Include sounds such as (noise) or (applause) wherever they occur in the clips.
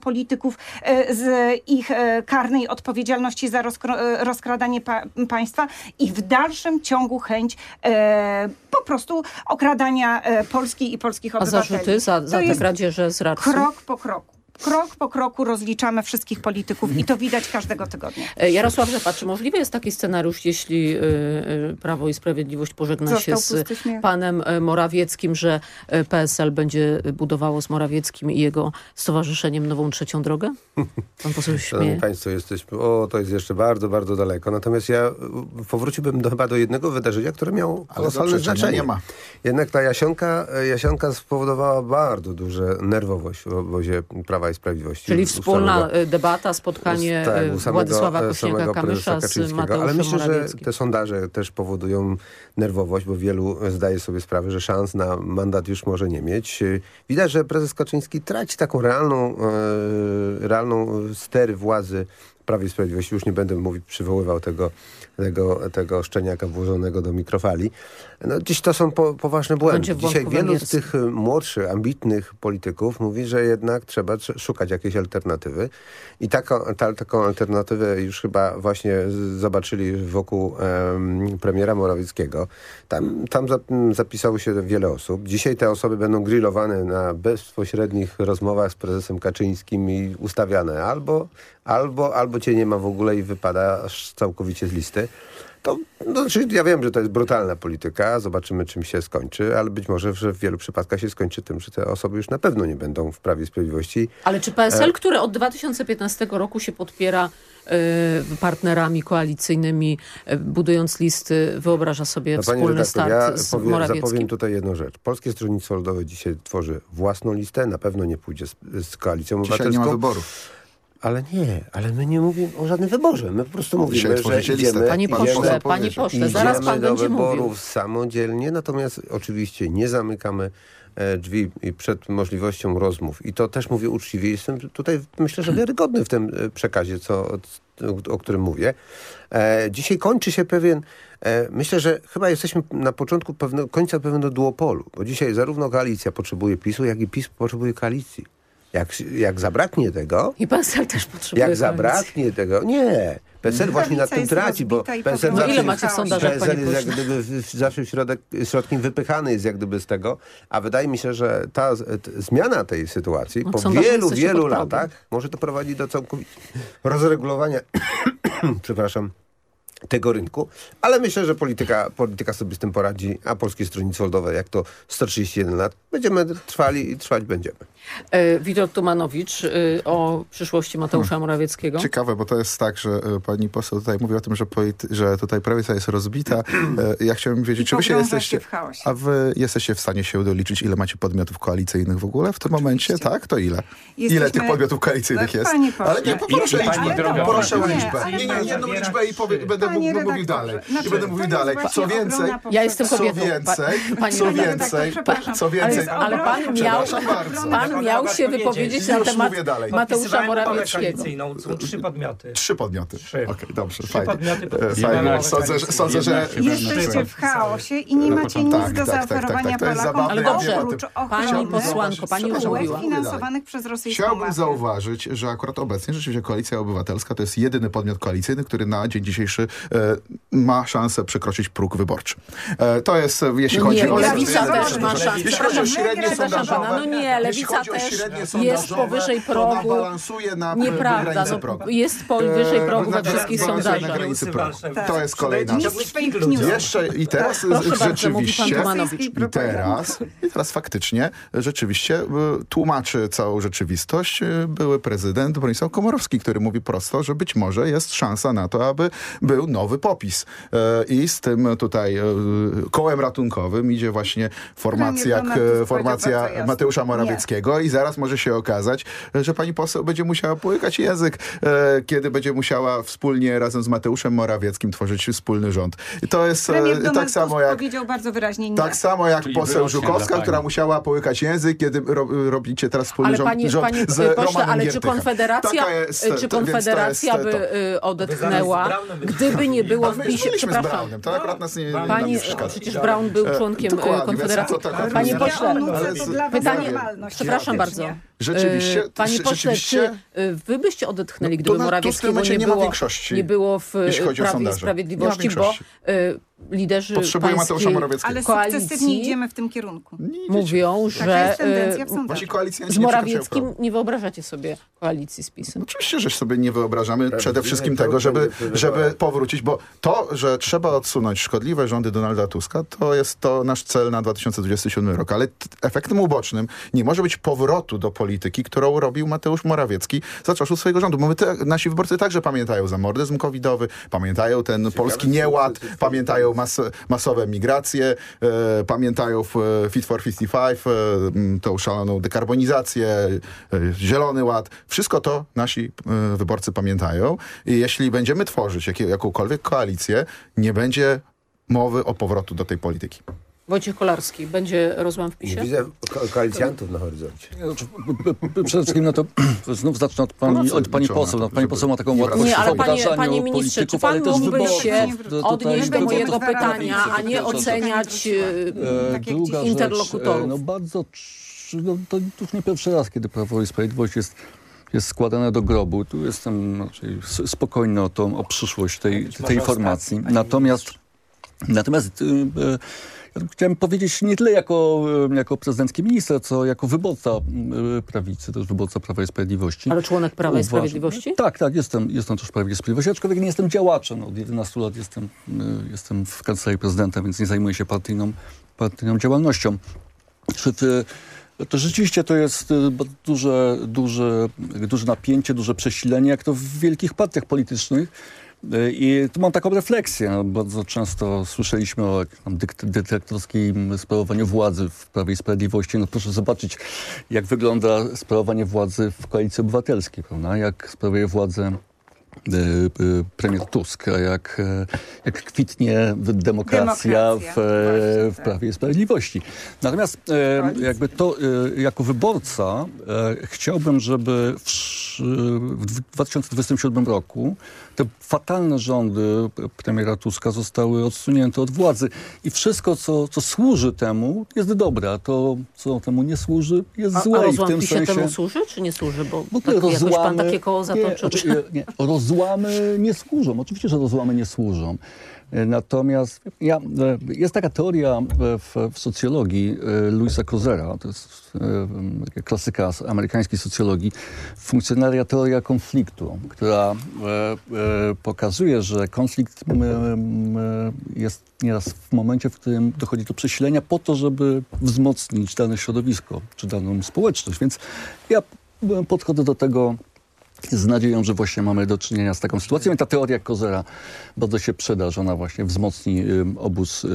polityków e, z ich e, karnej odpowiedzialności za e, rozkradanie pa państwa i w dalszym ciągu chęć e, po prostu okradania Polski i polskich A obywateli. zarzuty za, za To te kradzieże z RARS-u? krok po kroku. Krok po kroku rozliczamy wszystkich polityków i to widać każdego tygodnia. E, Jarosław Rzepa, czy możliwy jest taki scenariusz, jeśli y, y, Prawo i Sprawiedliwość pożegna Został się z panem e, Morawieckim, że e, PSL będzie budowało z Morawieckim i jego stowarzyszeniem nową trzecią drogę? Pan poseł Szanowni śmieje. Państwo, jesteśmy, o to jest jeszcze bardzo, bardzo daleko. Natomiast ja powróciłbym do, chyba do jednego wydarzenia, które miało Ale kolosalne znaczenie. nie ma. Jednak ta Jasionka, e, Jasionka spowodowała bardzo duże nerwowość w obozie Prawa i Sprawiedliwości. Czyli wspólna samego- e, debata, spotkanie tak, e, u samego, Władysława Kośniaka-Kamysza z. Mateuszem Ale myślę, że te sondaże też powodują nerwowość, bo wielu zdaje sobie sprawę, że szans na mandat już może nie mieć. E, Widać, że prezes Kaczyński traci taką realną, e, realną ster władzy Prawie i Sprawiedliwości. Już nie będę mówić, przywoływał tego, tego, tego szczeniaka włożonego do mikrofali. No, dziś to są po, poważne błędy. Dzisiaj wielu z tych y, młodszych, ambitnych polityków mówi, że jednak trzeba trze- szukać jakiejś alternatywy. I taką, ta, taką alternatywę już chyba właśnie zobaczyli wokół em, premiera Morawieckiego. Tam, tam zapisało się wiele osób. Dzisiaj te osoby będą grillowane na bezpośrednich rozmowach z prezesem Kaczyńskim i ustawiane albo, albo, albo cię nie ma w ogóle i wypadasz całkowicie z listy. To, no, znaczy, ja wiem, że to jest brutalna polityka, zobaczymy czym się skończy, ale być może, że w wielu przypadkach się skończy tym, że te osoby już na pewno nie będą w Prawie i Sprawiedliwości. Ale czy PSL, który od 2015 roku się podpiera e, partnerami koalicyjnymi, e, budując listy, wyobraża sobie No, wspólny redaktor, start ja z powiem, Morawieckim? zapowiem tutaj jedną rzecz. Polskie Stronnictwo Ludowe dzisiaj tworzy własną listę, na pewno nie pójdzie z, z koalicją Dzisiaj nie obywatelską. ma wyborów. Ale nie, ale my nie mówimy o żadnym wyborze. My po prostu mówimy, Dzisiaj że idziemy, Panie Pan pośle, poseł idziemy, panie powiedział. pośle, zaraz pan do będzie wyborów mówił. samodzielnie, natomiast oczywiście nie zamykamy e, drzwi przed możliwością rozmów. I to też mówię uczciwie. Jestem tutaj, myślę, że wiarygodny w tym e, przekazie, co, o, którym mówię. E, dzisiaj kończy się pewien, myślę, że chyba jesteśmy na początku pewnego, końca pewnego duopolu, bo dzisiaj zarówno koalicja potrzebuje PiSu, jak i PiS potrzebuje koalicji. Jak, jak zabraknie tego, I PSL też potrzebuje jak zabraknie tego, nie. PSL właśnie na Prawica tym traci, bo PSL No ile zawsze, macie w sondażach, PSL jest jak gdyby w- zawsze środek, środkiem wypychany jest jak gdyby z tego, a wydaje mi się, że ta zmiana tej sytuacji No, po wielu, wielu latach może to prowadzić do całkowitego rozregulowania, (coughs) przepraszam, tego rynku, ale myślę, że polityka, polityka sobie z tym poradzi, a Polskie Stronnictwo Ludowe, jak to 131 lat, będziemy trwali i trwać będziemy. E, Witold Tumanowicz e, o przyszłości Mateusza Morawieckiego. Ciekawe, bo to jest tak, że e, pani poseł tutaj mówi o tym, że, że tutaj prawica jest rozbita. Ja chciałem wiedzieć, I czy wy się jesteście... się. A wy jesteście w stanie się doliczyć, ile macie podmiotów koalicyjnych w ogóle w tym momencie? Tak? To ile? Ile Jesteśmy- tych podmiotów koalicyjnych jest? Panie pośle. Ale nie, poproszę liczbę. Proszę o nie, liczbę. Nie, nie, jedną liczbę i powie, będę mówił dalej. znaczy, I będę mówił jest dalej. Co więcej, Ja jestem co kobietą. więcej, Pa- pani co więcej, co ale więcej. jest Ale pan miał. Pan miał się wypowiedzieć na temat. Mateusza Morawieckiego. trzy podmioty. Trzy podmioty. Trzy. Okej, dobrze, Trzy fajnie. podmioty E, Fajnie. umowę Sądzę, że, sądzę, że... Jesteście w chaosie i nie macie nic Tak, do tak, tak, zaoferowania tak, tak. Jest Polakom, Ale dobrze, oprócz pani ochrony posłanko, pani już mówiła. finansowanych przez rosyjską Chciałbym mafię. zauważyć, że akurat obecnie rzeczywiście Koalicja Obywatelska to jest jedyny podmiot koalicyjny, który na dzień dzisiejszy e, ma szansę przekroczyć próg wyborczy. E, to jest, e, jeśli No chodzi nie, o... Lewica też ma szansę. Jeśli chodzi o średnie sondażowe, no nie, Lewica chodzi o też średnie jest powyżej progu. balansuje na Nieprawda, granicy no, progu. jest powyżej E, progu we na- wszystkich sondażach. Na granicy progu. Tak. To jest kolejna rzecz. Jeszcze i teraz Proszę bardzo, rzeczywiście... Tumanowicz. I teraz, I teraz faktycznie, rzeczywiście y, tłumaczy całą rzeczywistość y, były prezydent Bronisław Komorowski, który mówi prosto, że być może jest szansa na to, aby był nowy popis. Y, I z tym tutaj kołem ratunkowym idzie właśnie formacja, formacja bardzo. Mateusza Nie. I zaraz może się okazać, że pani poseł będzie musiała połykać język, e, kiedy będzie musiała wspólnie razem z Mateuszem Morawieckim tworzyć wspólny rząd. I to jest e, tak samo jak powiedział bardzo wyraźnie nie. tak samo jak Czyli poseł Żukowska, pani. która musiała połykać język, kiedy ro, robicie teraz wspólny Ale rząd, panie, rząd panie z pośle, Romanem ale czy Giertychem. Konfederacja, jest, czy to- więc to Konfederacja jest to. by y, odetchnęła, gdyby nie było w PiSie, przepraszam. Braunem, to akurat nas nie, nam Pani, nie przeszkadza. przecież Brown był E, członkiem y, Konfederacji. Panie nie- pośle, pytanie- Faktycznie. bardzo. Rzeczywiście, E, Panie pośle, rzeczywiście czy e, wy byście odetchnęli, No, gdyby Morawieckiego nie, nie ma było, większości, nie było w e, Prawie i. Sprawiedliwości, bo liderzy Potrzebuje Mateusza pańskiej Morawieckiego. Ale sukcesywnie idziemy w tym kierunku. mówią, Taka że jest tendencja w z Morawieckim nie wyobrażacie sobie koalicji z PiSem. Oczywiście, że sobie nie wyobrażamy przede wszystkim tego, żeby, żeby powrócić, bo to, że trzeba odsunąć szkodliwe rządy Donalda Tuska, to jest to nasz cel na 2027 rok. Ale efektem ubocznym nie może być powrotu do polityki, którą robił Mateusz Morawiecki za czasów swojego rządu. Bo my te, nasi wyborcy także pamiętają zamordyzm covidowy, pamiętają ten polski nieład, pamiętają mas, masowe migracje, e, pamiętają w, e, Fit for 55, e, tą szaloną dekarbonizację, e, zielony ład. Wszystko to nasi e, wyborcy pamiętają. I jeśli będziemy tworzyć jakie, jakąkolwiek koalicję, nie będzie mowy o powrotu do tej polityki. Wojciech Kolarski, będzie rozłam w Nie PiSie? widzę ko koalicjantów na horyzoncie. Znaczy, Przede wszystkim no to (clears throat) znów zacznę od pani, od pani poseł. No, pani poseł ma taką łatwość Nie, ale w panie, panie ministrze, czy polityków, pan ale też mógłby się odnieść do mojego pytania, a nie oceniać E, e, Tak interlokutorów. Rzecz, e, no bardzo, no, to już nie pierwszy raz, kiedy Prawo i Sprawiedliwość jest, jest składane do grobu. Tu jestem raczej spokojny o, tą, o przyszłość tej, tej formacji. Natomiast, natomiast y, y, chciałem powiedzieć nie tyle jako, jako prezydencki minister, co jako wyborca y, prawicy, też wyborca Prawa i Sprawiedliwości. Ale członek Prawa i Sprawiedliwości? Tak, tak, jestem, jestem też w Prawie i Sprawiedliwości, aczkolwiek nie jestem działaczem. Od 11 lat jestem, y, jestem w kancelarii prezydenta, więc nie zajmuję się partyjną, partyjną działalnością. Czy ty, to rzeczywiście to jest ba- duże, duże, duże napięcie, duże przesilenie, jak to w wielkich partiach politycznych. I tu mam taką refleksję. No, Bardzo często słyszeliśmy o dyktatorskim sprawowaniu władzy w Prawie i Sprawiedliwości. No proszę zobaczyć, jak wygląda sprawowanie władzy w Koalicji Obywatelskiej, prawda? Jak sprawuje władzę y, y, premier Tusk, a jak, e, jak kwitnie demokracja, Demokracja, w, e, w tak. Prawie i Sprawiedliwości. Natomiast e, jakby to e, jako wyborca e, chciałbym, żeby w, w 2027 roku te fatalne rządy premiera Tuska zostały odsunięte od władzy i wszystko, co, co służy temu, jest dobre, a to, co temu nie służy, jest A, złe. a rozłam PiSie sensie... temu służy, czy nie służy? Bo W ogóle tak, jakoś pan rozłamy, takie koło zatoczył. Nie, znaczy, nie, rozłamy nie służą. Oczywiście, że rozłamy nie służą. E, Natomiast ja, e, jest taka teoria e, w, w socjologii Louisa Kozera, to jest klasyka amerykańskiej socjologii, funkcjonaria teoria konfliktu, która pokazuje, że konflikt m, m, jest nieraz w momencie, w którym dochodzi do przesilenia po to, żeby wzmocnić dane środowisko czy daną społeczność. Więc ja podchodzę do tego z nadzieją, że właśnie mamy do czynienia z taką sytuacją. I ta teoria Kozera bardzo się przyda, że ona właśnie wzmocni obóz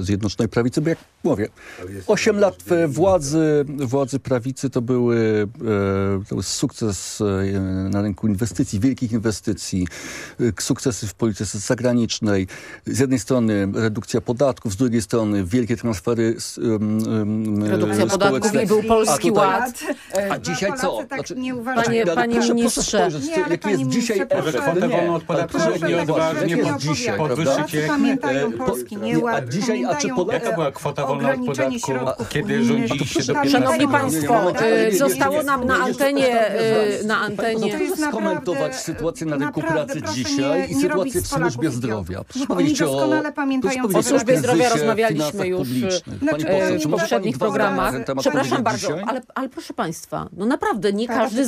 Zjednoczonej Prawicy, bo jak mówię, Ale jest- 8 lat e, władzy, władzy prawicy to, były, e, to był sukces e, na rynku inwestycji, wielkich inwestycji, e, sukcesy w polityce zagranicznej. Z jednej strony redukcja podatków, z drugiej strony wielkie transfery Redukcja e, podatków społeczne. i był Polski A tutaj- Ład. A dzisiaj co? Tak Znaczy- nie uważają. Panie- panie ministrze. Proszę spojrzeć, Nie, ale jaki jest dzisiaj efekt. Kwotę Nie, wolną od podatku Proszę nie tak odważnie nie podwyższycie- Pamiętają e, po- Polski nie, nieład, a dzisiaj- a czy Pole- Jaka była kwota wolna od podatku, kiedy rządziliście do Pamiętają Szanowni Polski Państwo, e, nie, zostało nie, nam na nie, nie, antenie, nie, e, na antenie skomentować sytuację na rynku pracy dzisiaj nie- i nie sytuację w służbie zdrowia. Proszę Oni powiedzieć o, doskonale pamiętają, o służbie zdrowia rozmawialiśmy już. Znaczy, e, w poprzednich programach. Przepraszam bardzo, ale, ale proszę Państwa, no naprawdę nie każdy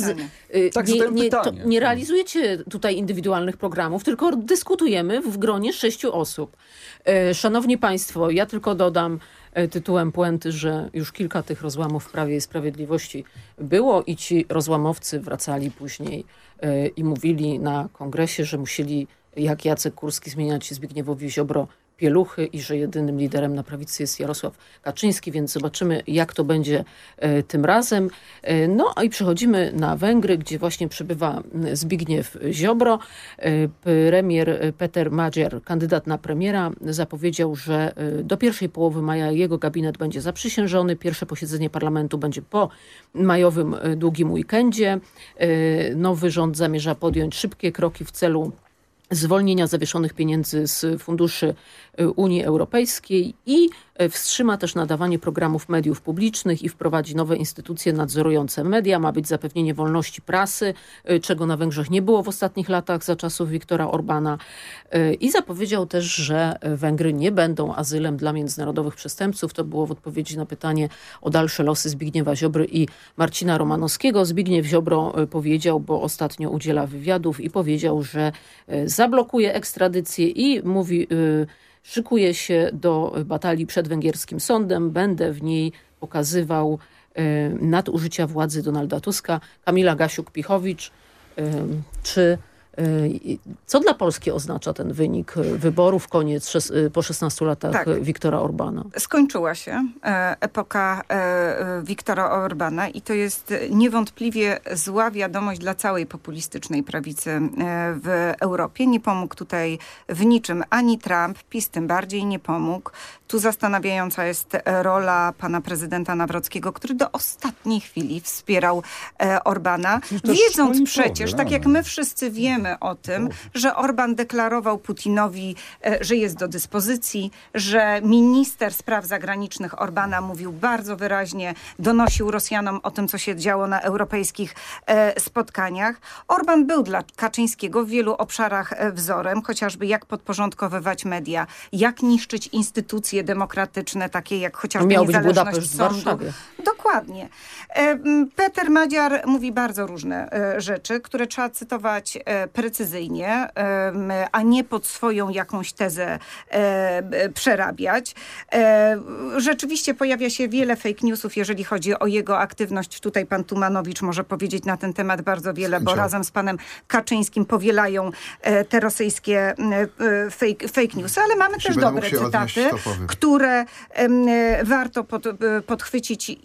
y, Tak, nie, nie, to, nie realizujecie tutaj indywidualnych programów, tylko dyskutujemy w gronie sześciu osób. E, Szanowni Państwo, ja tylko dodam e, tytułem puenty, że już kilka tych rozłamów w Prawie i Sprawiedliwości było i ci rozłamowcy wracali później e, i mówili na kongresie, że musieli jak Jacek Kurski zmieniać Zbigniewowi Ziobro pieluchy i że jedynym liderem na prawicy jest Jarosław Kaczyński, więc zobaczymy, jak to będzie e, tym razem. E, no i przechodzimy na Węgry, gdzie właśnie przybywa m, Zbigniew Ziobro. E, premier Peter Madziar, kandydat na premiera, zapowiedział, że do pierwszej połowy maja jego gabinet będzie zaprzysiężony. Pierwsze posiedzenie parlamentu będzie po majowym długim weekendzie. Nowy rząd zamierza podjąć szybkie kroki w celu zwolnienia zawieszonych pieniędzy z funduszy y, Unii Europejskiej i y, wstrzyma też nadawanie programów mediów publicznych i wprowadzi nowe instytucje nadzorujące media. Ma być zapewnienie wolności prasy, y, czego na Węgrzech nie było w ostatnich latach za czasów Viktora Orbana. I zapowiedział też, że Węgry nie będą azylem dla międzynarodowych przestępców. To było w odpowiedzi na pytanie o dalsze losy Zbigniewa Ziobry i Marcina Romanowskiego. Zbigniew Ziobro powiedział, bo ostatnio udziela wywiadów i powiedział, że zablokuje ekstradycję i mówi, y, szykuje się do batalii przed węgierskim sądem. Będę w niej pokazywał y, nadużycia władzy Donalda Tuska. Kamila Gasiuk-Pichowicz, y, czy co dla Polski oznacza ten wynik wyborów, koniec po 16 latach tak. Wiktora Orbana? Skończyła się e, epoka e, Wiktora Orbana i to jest niewątpliwie zła wiadomość dla całej populistycznej prawicy e, w Europie. Nie pomógł tutaj w niczym ani Trump, PiS tym bardziej nie pomógł. Tu zastanawiająca jest rola pana prezydenta Nawrockiego, który do ostatniej chwili wspierał Orbana, wiedząc przecież, tak jak my wszyscy wiemy, o tym, że Orban deklarował Putinowi, e, że jest do dyspozycji, że minister spraw zagranicznych Orbana mówił bardzo wyraźnie, donosił Rosjanom o tym, co się działo na europejskich e, spotkaniach. Orban był dla Kaczyńskiego w wielu obszarach e, wzorem, chociażby jak podporządkowywać media, jak niszczyć instytucje demokratyczne, takie jak chociażby Miał niezależność być sądu. Dokładnie. Peter Madziar mówi bardzo różne rzeczy, które trzeba cytować precyzyjnie, a nie pod swoją jakąś tezę przerabiać. Rzeczywiście pojawia się wiele fake newsów, jeżeli chodzi o jego aktywność. Tutaj pan Tumanowicz może powiedzieć na ten temat bardzo wiele, bo razem z panem Kaczyńskim powielają e, te rosyjskie e, fake, fake newsy, ale mamy też dobre cytaty, które warto pod, e, podchwycić i,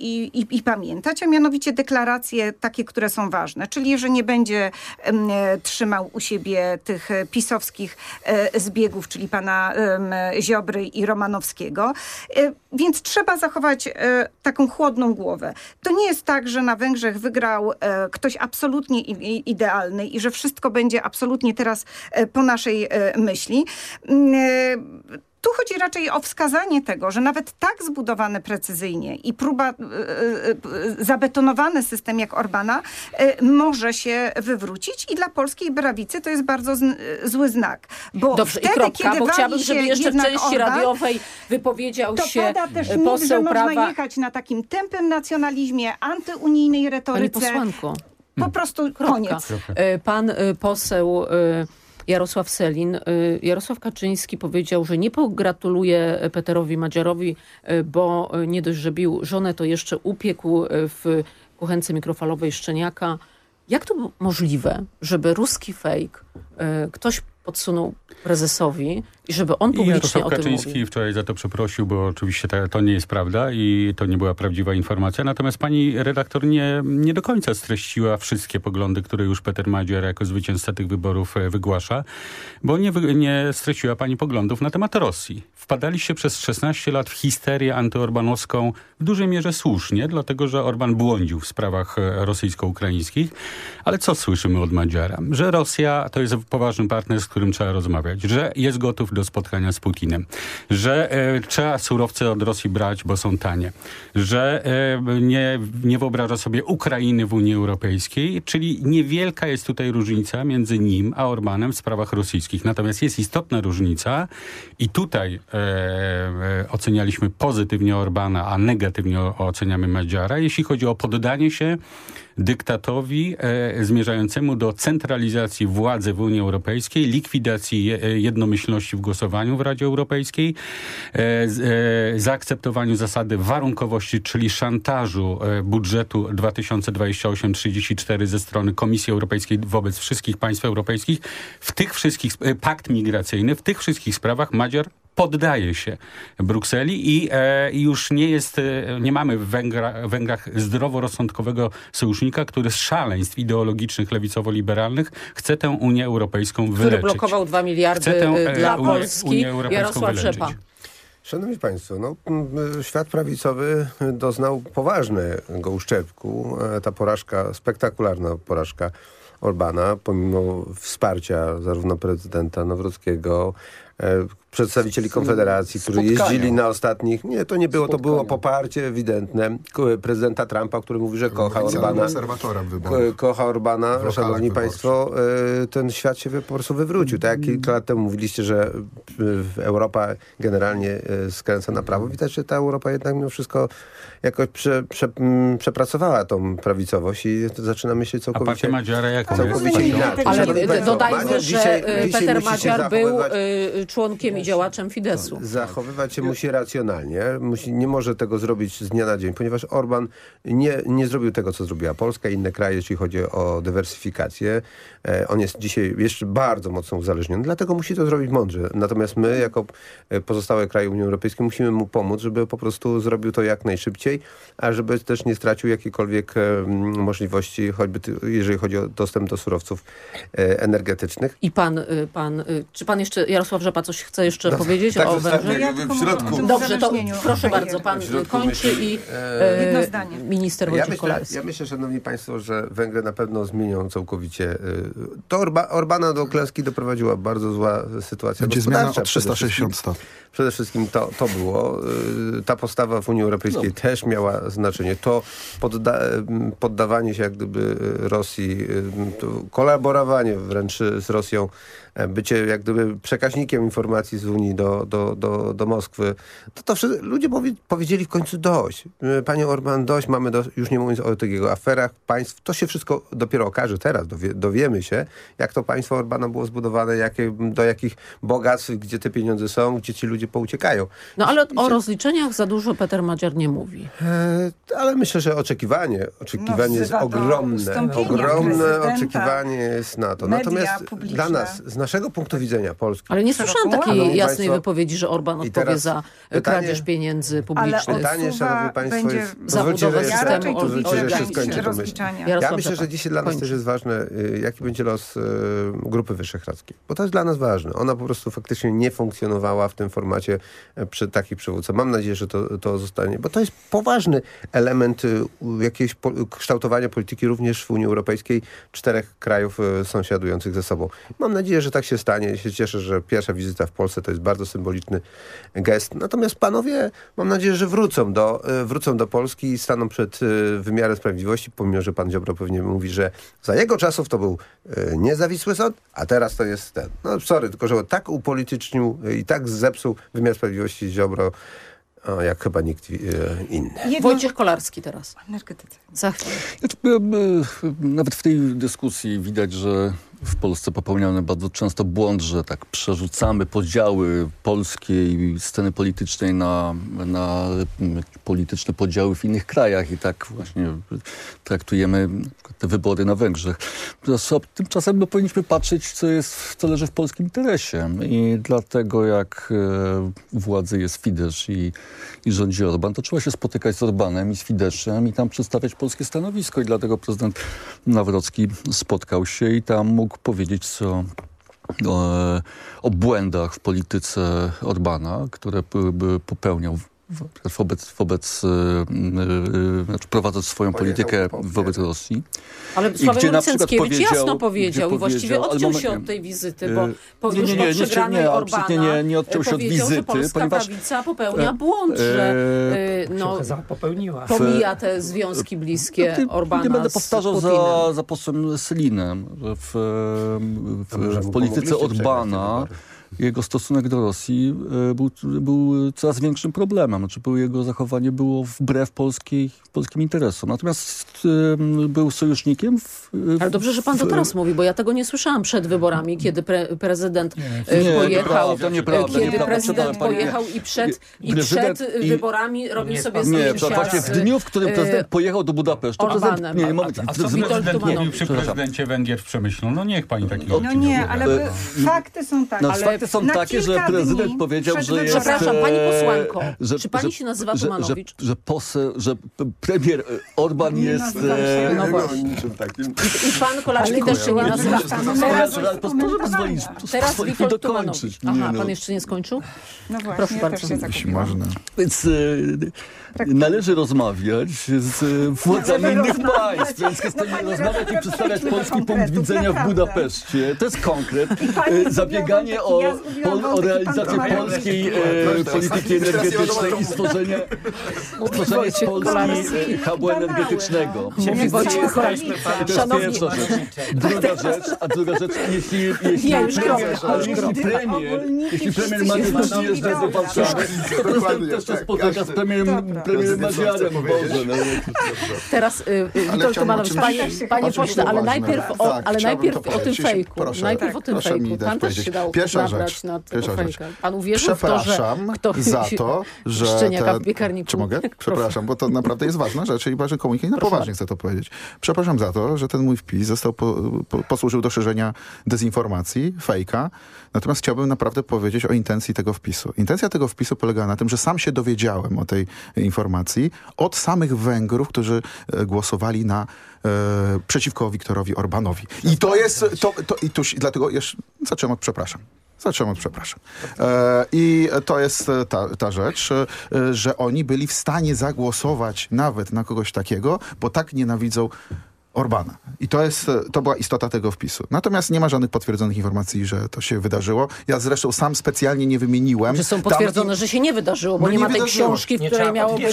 i, i pamiętać, a mianowicie deklaracje takie, które są ważne, czyli że nie będzie trzymał u siebie tych pisowskich e, zbiegów, czyli pana Ziobry i Romanowskiego. E, więc trzeba zachować e, taką chłodną głowę. To nie jest tak, że na Węgrzech wygrał ktoś absolutnie idealny i że wszystko będzie absolutnie teraz po naszej myśli mm, tu chodzi raczej o wskazanie tego, że nawet tak zbudowany precyzyjnie i próba, y, y, y, zabetonowany system jak Orbana może się wywrócić i dla polskiej prawicy to jest bardzo zły znak. Bo Dobrze, wtedy, kropka, kiedy bo chciałabym, żeby jeszcze w części Orban, radiowej wypowiedział to się pada też poseł że prawa... można jechać na takim tępym nacjonalizmie, antyunijnej retoryce. Pani posłanko. Po prostu Kropka. koniec. Pan poseł Jarosław Selin. Y, Jarosław Kaczyński powiedział, że nie pogratuluje Peterowi Madziarowi, y, bo nie dość, że bił żonę, to jeszcze upiekł y, w kuchence mikrofalowej szczeniaka. Jak to możliwe, żeby ruski fake ktoś podsunął prezesowi i żeby on publicznie I Jarosław o tym Kaczyński mówił. wczoraj za to przeprosił, bo oczywiście to, to nie jest prawda i to nie była prawdziwa informacja. Natomiast pani redaktor nie, nie do końca streściła wszystkie poglądy, które już Peter Madziar jako zwycięzca tych wyborów e, wygłasza, bo nie, nie streściła pani poglądów na temat Rosji. Wpadaliście przez 16 lat w histerię antyorbanowską w dużej mierze słusznie, dlatego że Orban błądził w sprawach e, rosyjsko-ukraińskich. Ale co słyszymy od Madziara? Że Rosja to jest poważny partner, z którym trzeba rozmawiać, że jest gotów do spotkania z Putinem, że e, trzeba surowce od Rosji brać, bo są tanie, że e, nie, nie wyobraża sobie Ukrainy w Unii Europejskiej, czyli niewielka jest tutaj różnica między nim a Orbanem w sprawach rosyjskich. Natomiast jest istotna różnica i tutaj e, e ocenialiśmy pozytywnie Orbana, a negatywnie oceniamy Madziara, jeśli chodzi o poddanie się dyktatowi e, zmierzającemu do centralizacji władzy w Unii Europejskiej, likwidacji e, jednomyślności w głosowaniu w Radzie Europejskiej, e, zaakceptowaniu zasady warunkowości, czyli szantażu budżetu 2028-34 ze strony Komisji Europejskiej wobec wszystkich państw europejskich. W tych wszystkich, pakt migracyjny, w tych wszystkich sprawach Madziar poddaje się Brukseli i e, już nie jest, e, nie mamy w Węgra, Węgrach zdroworozsądkowego sojusznika, który z szaleństw ideologicznych, lewicowo-liberalnych chce tę Unię Europejską wyleczyć. Który blokował 2 miliardy tę, e, dla Unię, Polski. Unię Jarosław wyleczyć. Rzepa. Szanowni Państwo, no, świat prawicowy doznał poważnego uszczerbku. E, Ta porażka, spektakularna porażka Orbana, pomimo wsparcia zarówno prezydenta Nawrockiego, e, przedstawicieli Konfederacji, którzy Spotkania. jeździli na ostatnich... Nie, to nie było, to było poparcie ewidentne prezydenta Trumpa, który mówi, że kocha Orbana. kocha Orbana, szanowni państwo, e, ten świat się po prostu wywrócił. Tak jak kilka lat temu mówiliście, że e, Europa generalnie e, skręca na prawo. Widać, że ta Europa jednak mimo wszystko jakoś prze, prze, przepracowała tą prawicowość i zaczyna myśleć A całkowicie... partia Madziara jaką całkowicie jest? inaczej. Ale dodajmy, że dzisiaj- dzisiaj Peter Madziar był członkiem i działaczem Fidesu. Zachowywać się musi racjonalnie, musi, nie może tego zrobić z dnia na dzień, ponieważ Orban nie, nie zrobił tego, co zrobiła Polska i inne kraje, jeśli chodzi o dywersyfikację. E, on jest dzisiaj jeszcze bardzo mocno uzależniony, dlatego musi to zrobić mądrze. Natomiast my, jako e, pozostałe kraje Unii Europejskiej, musimy mu pomóc, żeby po prostu zrobił to jak najszybciej, a żeby też nie stracił jakiejkolwiek e, możliwości, choćby ty, jeżeli chodzi o dostęp do surowców e, energetycznych. I pan, y, pan, y, czy pan jeszcze, Jarosław Rzepa, coś chce jeszcze powiedzieć tak o Węgrzech? Ja w środku. Dobrze, to proszę bardzo, pan kończy myśli, i e, Jedno e, zdanie. minister Ja Wojciech myślę, Kolarski. ja myślę, szanowni państwo, że Węgry na pewno zmienią całkowicie. y, To Orba, Orbana do klęski doprowadziła bardzo zła sytuacja Będzie zmiana o gospodarcza. przede 360 wszystkim. stopni. Przede wszystkim to, to było. Y, Ta postawa w Unii Europejskiej No. też miała znaczenie. To podda poddawanie się jak gdyby Rosji, to kolaborowanie wręcz z Rosją, e, bycie jak gdyby przekaźnikiem informacji z Unii do, do, do, do Moskwy, to, to wszyscy, ludzie powie, powiedzieli w końcu dość. Y, Panie Orban, dość, mamy do, już nie mówiąc o tych jego aferach państw, to się wszystko dopiero okaże teraz, dowie, dowiemy się, jak to państwo Orbana było zbudowane, jakie, do jakich bogactw, gdzie te pieniądze są, gdzie ci ludzie pouciekają. No ale o rozliczeniach za dużo Peter Madziar nie mówi. E, ale myślę, że oczekiwanie, oczekiwanie jest wzywa do ogromne. Ogromne oczekiwanie jest na to. Natomiast publiczne. dla nas, naszego punktu widzenia Polski, Ale nie słyszałam takiej jasnej Państwo- wypowiedzi, że Orban odpowie za pytanie- kradzież pieniędzy Ale publicznych. pytanie, odsuwa szanowni państwo, jest... pozwólcie, że Ja pozwólcie, że jeszcze oligarchii. skończę tę myśl. rozliczania. Jarosław Ja myślę, że Rzepa. dzisiaj dla nas też jest ważne, y, jaki będzie los y, Grupy Wyszehradzkiej. Bo to jest dla nas ważne. Ona po prostu faktycznie nie funkcjonowała w tym formacie y, przy takich przywódcach. Mam nadzieję, że to, to zostanie, bo to jest poważny element y, jakiejś po, kształtowania polityki również w Unii Europejskiej czterech krajów sąsiadujących ze sobą. Mam nadzieję, że tak się stanie. Ja się cieszę, że pierwsza wizyta w Polsce to jest bardzo symboliczny gest. Natomiast panowie, mam nadzieję, że wrócą do, y, wrócą do Polski i staną przed y, wymiarem sprawiedliwości, pomimo, że pan Ziobro pewnie mówi, że za jego czasów to był y, niezawisły sąd, a teraz to jest ten. No sorry, tylko że tak upolitycznił i tak zepsuł wymiar sprawiedliwości Ziobro, o, jak chyba nikt inny. Jedno... Wojciech Kolarski teraz. Energetyce. Za chwilę. Znaczy, e, e, Nawet w tej dyskusji widać, że w Polsce popełniamy bardzo często błąd, że tak przerzucamy podziały polskiej sceny politycznej na, na polityczne podziały w innych krajach i tak właśnie traktujemy te wybory na Węgrzech. Tymczasem no, powinniśmy patrzeć, co, jest, co leży w polskim interesie i dlatego jak e, władzy jest Fidesz i, i rządzi Orban, to trzeba się spotykać z Orbanem i z Fideszem i tam przedstawiać polskie stanowisko i dlatego prezydent Nawrocki spotkał się i tam mógł powiedzieć, co o, o błędach w polityce Orbana, które popełniał wobec, wobec y, y, y, znaczy prowadząc swoją politykę po- wobec Rosji. Ale Sławomir Cęckiewicz powiedział- jasno powiedział i właściwie odciął się od tej wizyty, bo po, nie, już nie, nie, nie, przegranej nie, Orbana absolutnie nie, nie odciął się od powiedział, że wizyty, polska ponieważ- prawica popełnia e, błąd, że e, no, popełniła. pomija te związki bliskie Ty- Orbana Nie będę powtarzał za, za posłem Selinem, że w, w, w polityce Orbana wybory. Jego stosunek do Rosji e, był, był coraz większym problemem. Znaczy, był, jego zachowanie było wbrew polskiej, polskim interesom. Natomiast e, był sojusznikiem. W, Ale dobrze, że pan to w- teraz mówi, bo ja tego nie słyszałam przed wyborami, kiedy pre, prezydent e, Nie, pojechał, nieprawda, nieprawda, kiedy nieprawda. prezydent pojechał i przed, i przed i- wyborami robił Nie, sobie nie, Nie, zdjęcia to właśnie w dniu, w którym e, prezydent pojechał do Budapesztu. prezydent- Orbanem. Nie, nie, A-. A co Witold prezydent mówił przy prezydencie Węgier w Przemyślu? No niech pani takiego No nie, ale E, fakty są takie. No, Ale fakty fakty są na takie, że prezydent powiedział, że jest... Przepraszam, pani e, posłanko, czy pani się nazywa że, że, że, poseł, że premier e, Orban Nie jest... e, No właśnie. I pan Kolaczki też się nie nazywa. Proszę pozwolić, Teraz mi Witold dokończyć. Tumanowicz. Aha, no. pan jeszcze nie skończył? No właśnie, Proszę bardzo. Jeśli można. Więc e, należy rozmawiać z e, włodzami Należy innych państw, więc chcemy No, panie rozmawiać i przedstawiać polski punkt widzenia w. Budapeszcie. To jest konkret. E, Zabieganie o, ja pol, o realizację polskiej e, polityki energetycznej i stworzenie, stworzenie z Polski Kolarski. hubu energetycznego. no. Mówi Wojciech Kolarski. prawica. To jest Szanowni- pierwsza rzecz. Druga rzecz, a druga rzecz, jeśli, jeśli, już premier, już jeśli premier, Ogólniki jeśli premier wszyscy się Mariusz zgodzili, przyjeżdża do. Warszawy, to też się tak, spotyka z premierem. Premierem Maziarem. Boże, no. (laughs) Teraz y, y, Witold o panie, panie pośle, ale najpierw o, Tak, ale najpierw o tym fejku. Proszę, najpierw o tym proszę fejku. Pan też się dał Pierwsza rzecz, na pierwsza rzecz. Pan uwierzył w to, że Przepraszam kto za to, że... szczeniaka w piekarniku. Czy mogę? (laughs) Przepraszam, bo to naprawdę jest ważna rzecz i ważny komunikat. Na poważnie chcę to powiedzieć. Przepraszam za to, że ten mój wpis został po, po, posłużył do szerzenia dezinformacji, fejka. Natomiast chciałbym naprawdę powiedzieć o intencji tego wpisu. Intencja tego wpisu polega na tym, że sam się dowiedziałem o tej informacji od samych Węgrów, którzy e, głosowali na e, przeciwko Wiktorowi Orbanowi. I to jest, to, to, i tuż, dlatego jeszcze, zacząłem od przepraszam. Zacząłem od przepraszam. E, I to jest e, ta, ta rzecz, e, że oni byli w stanie zagłosować nawet na kogoś takiego, bo tak nienawidzą Orbana. I to, jest, to była istota tego wpisu. Natomiast nie ma żadnych potwierdzonych informacji, że to się wydarzyło. Ja zresztą sam specjalnie nie wymieniłem. Że są Tam potwierdzone, i- że się nie wydarzyło, bo No nie, nie ma tej książki, w Nie której miałoby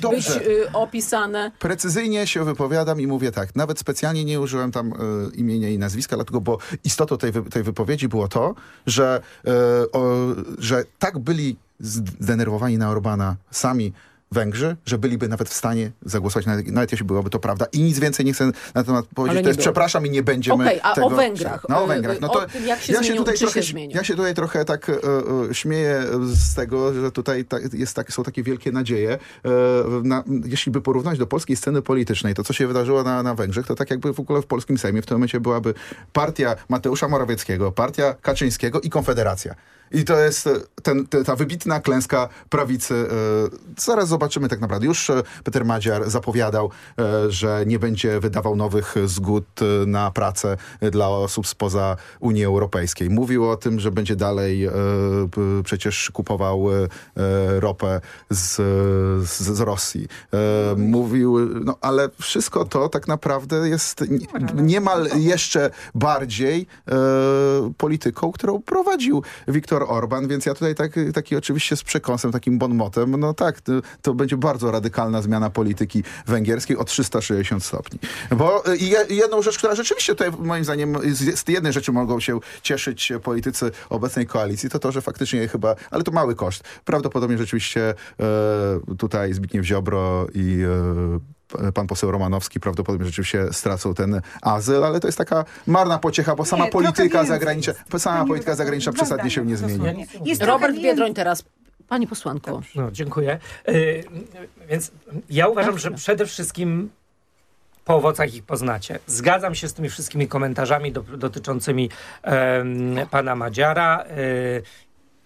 to być y, opisane. Precyzyjnie się wypowiadam i mówię tak, nawet specjalnie nie użyłem tam e, imienia i nazwiska, dlatego, bo istotą tej, wy, tej wypowiedzi było to, że, e, o, że tak byli zdenerwowani na Orbana sami Węgrzy, że byliby nawet w stanie zagłosować, nawet, nawet jeśli byłoby to prawda. I nic więcej nie chcę na temat powiedzieć. To jest było. przepraszam i nie będziemy Okej, a o tego... Węgrach. No o Y, Węgrach. No o to tym, jak się ja, się zmienią, tutaj się trochę, ja się tutaj trochę tak e, e, śmieję z tego, że tutaj ta, jest tak, są takie wielkie nadzieje. E, na, jeśli by porównać do polskiej sceny politycznej, to co się wydarzyło na, na Węgrzech, to tak jakby w ogóle w polskim Sejmie w tym momencie byłaby partia Mateusza Morawieckiego, partia Kaczyńskiego i Konfederacja. I to jest e, ten, te, ta wybitna klęska prawicy. E, zaraz zobaczymy tak naprawdę. Już e, Peter Madziar zapowiadał, że nie będzie wydawał nowych zgód na pracę dla osób spoza Unii Europejskiej. Mówił o tym, że będzie dalej przecież kupował ropę z, z, z Rosji. Mówił, no ale wszystko to tak naprawdę jest nie- niemal jeszcze bardziej polityką, którą prowadził Viktor Orban, więc ja tutaj tak, taki oczywiście z przekąsem, takim bonmotem, no tak, to, to będzie bardzo radykalna zmiana polityki węgierskiej o 360 stopni. Bo i jedną rzecz, która rzeczywiście tutaj moim zdaniem z, z jednej rzeczy mogą się cieszyć politycy obecnej koalicji, to to, że faktycznie chyba, ale to mały koszt. Prawdopodobnie rzeczywiście e, tutaj Zbigniew Ziobro i e, pan poseł Romanowski prawdopodobnie rzeczywiście stracą ten azyl, ale to jest taka marna pociecha, bo sama Nie, polityka zagraniczna, sama polityka zagraniczna przesadnie się nie zmieni. Jest Robert Biedroń teraz. Pani posłanko. No, dziękuję. Y, Więc ja uważam, że przede wszystkim po owocach ich poznacie. Zgadzam się z tymi wszystkimi komentarzami do, dotyczącymi em, pana Madziara. Y,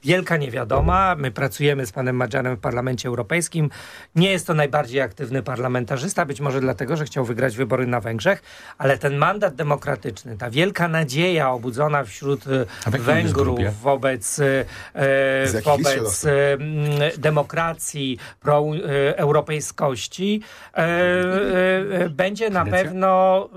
Wielka niewiadoma. My pracujemy z panem Madziarem w Parlamencie Europejskim. Nie jest to najbardziej aktywny parlamentarzysta, być może dlatego, że chciał wygrać wybory na Węgrzech, ale ten mandat demokratyczny, ta wielka nadzieja obudzona wśród e, Węgrów wobec, e, wobec e, demokracji, proeuropejskości e, e, e, będzie na pewno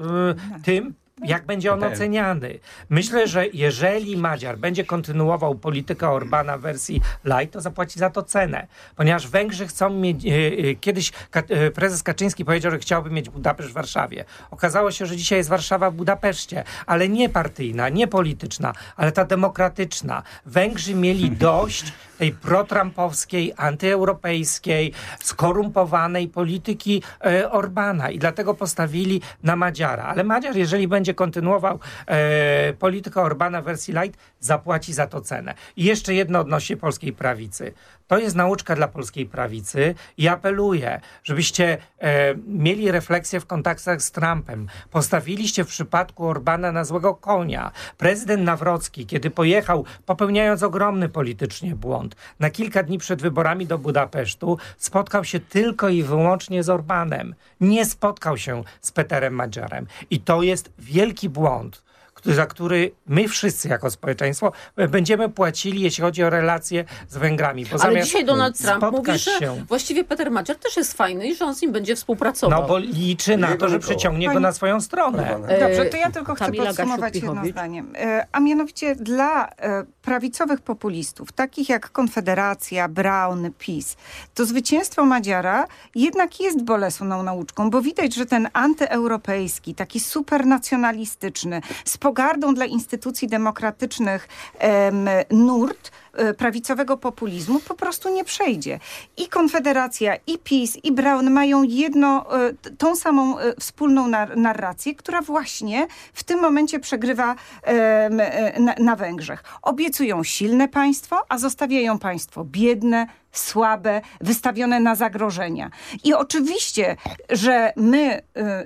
e, tym, jak będzie on oceniany. Myślę, że jeżeli Madziar będzie kontynuował politykę Orbana w wersji light, to zapłaci za to cenę. Ponieważ Węgrzy chcą mieć... e, e, Kiedyś e, prezes Kaczyński powiedział, że chciałby mieć Budapeszt w Warszawie. Okazało się, że dzisiaj jest Warszawa w Budapeszcie, ale nie partyjna, nie polityczna, ale ta demokratyczna. Węgrzy mieli (laughs) dość tej protrampowskiej, antyeuropejskiej, skorumpowanej polityki Orbana i dlatego postawili na Madziara. Ale Madziar, jeżeli będzie kontynuował e, politykę Orbana wersji light, zapłaci za to cenę. I jeszcze jedno odnośnie polskiej prawicy. To jest nauczka dla polskiej prawicy i apeluję, żebyście e, mieli refleksję w kontaktach z Trumpem. Postawiliście w przypadku Orbana na złego konia. Prezydent Nawrocki, kiedy pojechał, popełniając ogromny politycznie błąd, na kilka dni przed wyborami do Budapesztu, spotkał się tylko i wyłącznie z Orbanem. Nie spotkał się z Peterem Madziarem. I to jest wielki błąd za który my wszyscy jako społeczeństwo będziemy płacili, jeśli chodzi o relacje z Węgrami. Bo Ale dzisiaj Donald Trump mówi, że się, właściwie Peter Maciar też jest fajny i że on z nim będzie współpracował. no bo liczy na to, że przyciągnie go Pani- na swoją stronę. Dobrze, to ja tylko chcę Kamila podsumować jedno zdaniem. E, A mianowicie dla e, prawicowych populistów, takich jak Konfederacja, Brown, PiS, to zwycięstwo Madziara jednak jest bolesną nauczką, bo widać, że ten antyeuropejski, taki supernacjonalistyczny, z pogardą dla instytucji demokratycznych em, nurt prawicowego populizmu po prostu nie przejdzie. I Konfederacja, i PiS, i Brown mają jedno, e, tą samą e, wspólną nar- narrację, która właśnie w tym momencie przegrywa e, na Węgrzech. Obiecują silne państwo, a zostawiają państwo biedne, słabe, wystawione na zagrożenia. I oczywiście, że my y,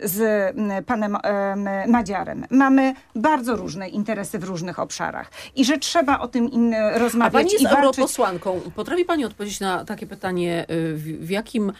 z panem em, Madziarem mamy bardzo różne interesy w różnych obszarach i że trzeba o tym in, A rozmawiać pani i jest walczyć. europosłanką. Potrafi pani odpowiedzieć na takie pytanie, y, w, jakim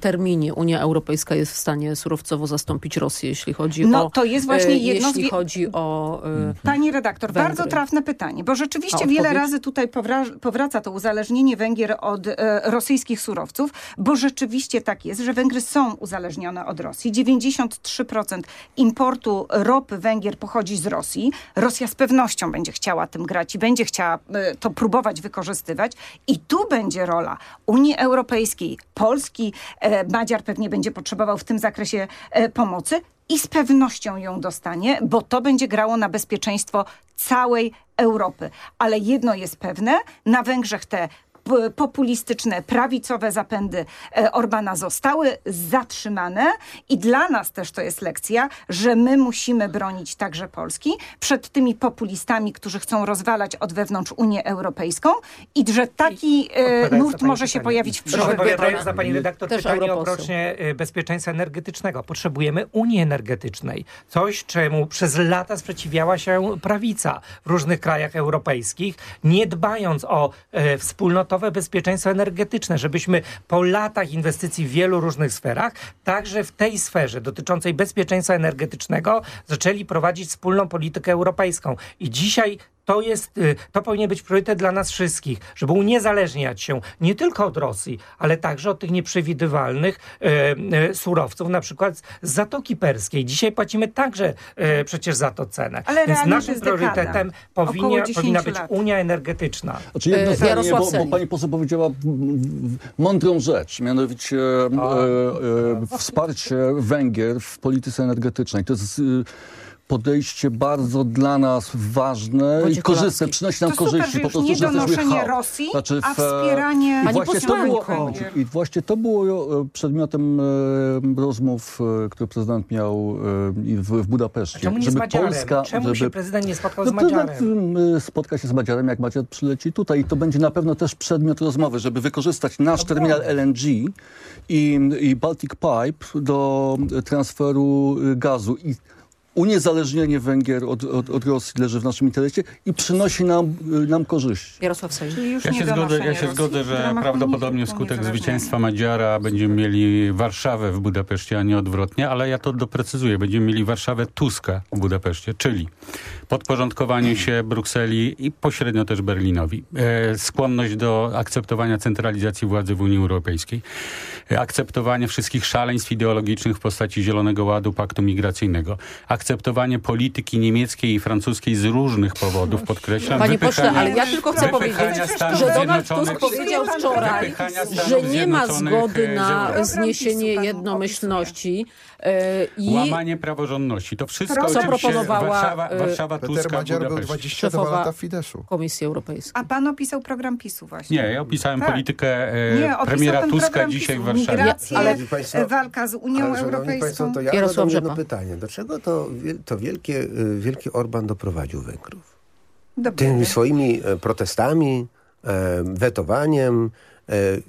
terminie Unia Europejska jest w stanie surowcowo zastąpić Rosję, jeśli chodzi No, o... to jest właśnie y, jedno Jeśli chodzi o... y, Pani redaktor, Węgry. bardzo trafne pytanie, bo rzeczywiście wiele razy tutaj powra- powraca to uzależnienie Węgier od e, rosyjskich surowców, bo rzeczywiście tak jest, że Węgry są uzależnione od Rosji. 93% importu ropy Węgier pochodzi z Rosji. Rosja z pewnością będzie chciała tym grać i będzie chciała e, to próbować wykorzystywać. I tu będzie rola Unii Europejskiej, Polski. E, Madziar pewnie będzie potrzebował w tym zakresie e, pomocy i z pewnością ją dostanie, bo to będzie grało na bezpieczeństwo całej Europy. Ale jedno jest pewne, na Węgrzech te populistyczne, prawicowe zapędy e, Orbana zostały zatrzymane i dla nas też to jest lekcja, że my musimy bronić także Polski przed tymi populistami, którzy chcą rozwalać od wewnątrz Unię Europejską i że taki e, Odpowiadając na nurt może się pytanie. pojawić w przyszłym odpowiadając roku. na pani redaktor Też pytanie europoseł. odnośnie y, bezpieczeństwa energetycznego. Potrzebujemy Unii Energetycznej. Coś, czemu przez lata sprzeciwiała się prawica w różnych krajach europejskich, nie dbając o e, wspólnotowe bezpieczeństwo energetyczne, żebyśmy po latach inwestycji w wielu różnych sferach, także w tej sferze dotyczącej bezpieczeństwa energetycznego zaczęli prowadzić wspólną politykę europejską. I dzisiaj to jest, y, to powinien być priorytet dla nas wszystkich, żeby uniezależniać się nie tylko od Rosji, ale także od tych nieprzewidywalnych e, e, surowców, na przykład z Zatoki Perskiej. Dzisiaj płacimy także e, przecież za to cenę. Ale Więc naszym priorytetem Około powinna, 10 powinna być lat. Unia Energetyczna. Znaczy jedno E, zdanie, bo, bo pani poseł powiedziała mądrą rzecz, mianowicie e, e, wsparcie Węgier w polityce energetycznej. To jest e, podejście bardzo dla nas ważne Wojciech i korzystne, przynosi nam To super, korzyści. że po prostu, nie donoszenie. Rosji, Znaczy a w, wspieranie i Pani właśnie to było. I właśnie to było e, przedmiotem e, rozmów, e, które prezydent miał i w, w Budapeszcie. Czemu nie z żeby Madziarem? Polska, Czemu żeby się prezydent nie spotkał z no prezydent Madziarem? spotka się z Madziarem, jak Madziar przyleci tutaj. I to będzie na pewno też przedmiot rozmowy, żeby wykorzystać nasz terminal LNG i, i Baltic Pipe do transferu gazu. I uniezależnienie Węgier od, od, od Rosji leży w naszym interesie i przynosi nam, y, nam korzyści. Jarosław Sejm. Czyli już Ja nie się, zgodzę, ja się zgodzę, że prawdopodobnie wskutek zwycięstwa Madziara będziemy mieli Warszawę w Budapeszcie, a nie odwrotnie, ale ja to doprecyzuję. Będziemy mieli Warszawę Tuska w Budapeszcie, czyli podporządkowanie się Brukseli i pośrednio też Berlinowi. E, skłonność do akceptowania centralizacji władzy w Unii Europejskiej. E, akceptowanie wszystkich szaleństw ideologicznych w postaci Zielonego Ładu, Paktu Migracyjnego. Akceptowanie polityki niemieckiej i francuskiej z różnych powodów, podkreślam. Panie pośle, ale ja tylko chcę powiedzieć, że Donald Tusk powiedział wczoraj, że nie ma zgody e, z na zniesienie jednomyślności e, i Łamanie praworządności. To wszystko Co proponowała, Warszawa, e, Warszawa Tuska, Madziar był Budapeszt. 22 Szefowa- lata w Fideszu. Komisji Europejskiej. A pan opisał program PiSu właśnie. Nie, ja opisałem Tak. politykę e, Nie, premiera Tuska dzisiaj w. Warszawie. Migrację, Ale- walka z Unią Ale, Europejską. Państwo, to ja Jarosław mam jedno pytanie. Do czego to, to wielkie, y, wielki Orban doprowadził Węgrów? Tymi swoimi e, protestami, e, wetowaniem, e, y,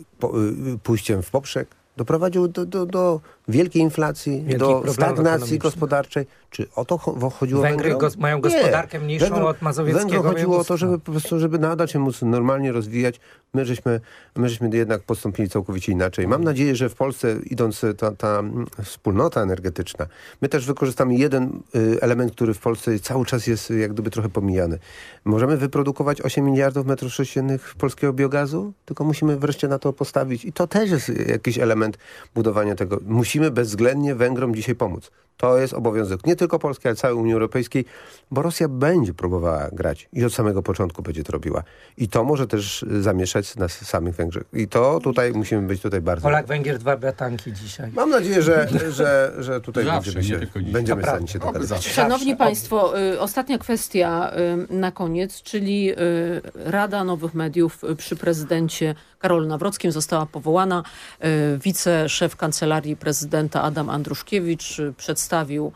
pójściem w poprzek doprowadził do, do, do wielkiej inflacji, Wielkich do stagnacji gospodarczej. Czy o to cho- chodziło Węgry Węgrom? gos- mają Nie. gospodarkę mniejszą Węgrom- od mazowieckiego Węgrom chodziło o to, żeby po prostu, żeby nadal się móc normalnie rozwijać. My żeśmy, my żeśmy jednak postąpili całkowicie inaczej. Mam nadzieję, że w Polsce idąc e, ta, ta mm, wspólnota energetyczna, my też wykorzystamy jeden y, element, który w Polsce cały czas jest jak gdyby trochę pomijany. Możemy wyprodukować 8 miliardów metrów sześciennych polskiego biogazu, tylko musimy wreszcie na to postawić. I to też jest jakiś element budowania tego. Musimy bezwzględnie Węgrom dzisiaj pomóc. To jest obowiązek nie tylko Polski, ale całej Unii Europejskiej, bo Rosja będzie próbowała grać i od samego początku będzie to robiła. I to może też y, zamieszać nas samych Węgrzech. I to tutaj musimy być tutaj bardzo... Polak, Węgier, dwa bratanki dzisiaj. Mam nadzieję, że, że, że tutaj Zawsze, będziemy, się, będziemy stanie się dogadać. Szanowni. Państwo, y, ostatnia kwestia y, na koniec, czyli y, Rada Nowych Mediów przy prezydencie Karolu Nawrockim została powołana. Y, Wiceszef Kancelarii Prezydenta Adam Andruszkiewicz y, przedstawił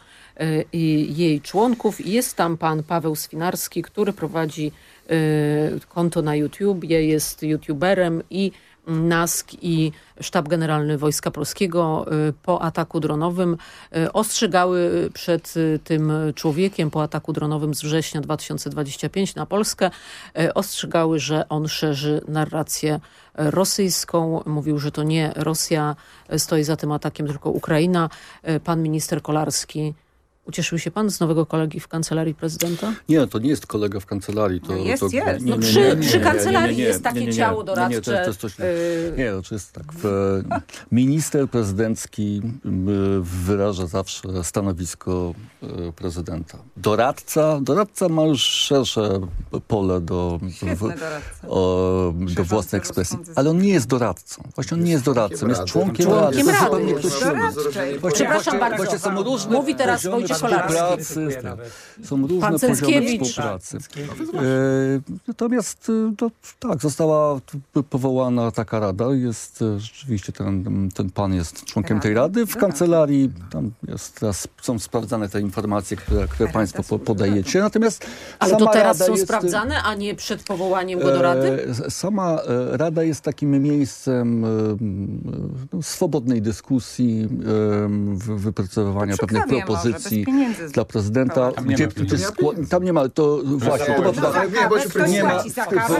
i jej członków. Jest tam pan Paweł Swinarski, który prowadzi y, konto na YouTubie, jest youtuberem i NASK i Sztab Generalny Wojska Polskiego y, po ataku dronowym ostrzegały przed tym człowiekiem po ataku dronowym z września 2025 na Polskę. Ostrzegały, że on szerzy narrację rosyjską. Mówił, że to nie Rosja stoi za tym atakiem, tylko Ukraina. Y, Pan minister Kolarski Ucieszył się pan z nowego kolegi w kancelarii prezydenta? Nie, to nie jest kolega w kancelarii. To, No jest, to, jest. No przy- przy kancelarii jest takie ciało Nie, nie, doradcze, to, to jest coś, yy. nie, to jest tak. W, minister prezydencki y, wyraża zawsze stanowisko y, prezydenta. Doradca, doradca ma już szersze pole do, w, o, do własnej ekspresji. Ale on nie jest doradcą. Właśnie on nie jest doradcą, jest członkiem rady. Członkiem jest rady. Przepraszam bardzo. Mówi teraz Wojciech Kolarski. współpracy. Są różne Pan poziomy współpracy. E, Natomiast e, to, tak, została powołana taka rada. Jest e, rzeczywiście ten, ten pan jest członkiem tej rady. W Dobra. kancelarii tam jest, teraz są sprawdzane te informacje, które, które państwo po, podajecie. Natomiast Ale to teraz rada są jest, sprawdzane, a nie przed powołaniem go do rady? Sama Rada jest takim miejscem no, swobodnej dyskusji, wy- wypracowywania pewnych propozycji dla prezydenta. Tam nie gdzie, ma gdzie skło- tam nie ma, to właśnie, to No tak, nie ma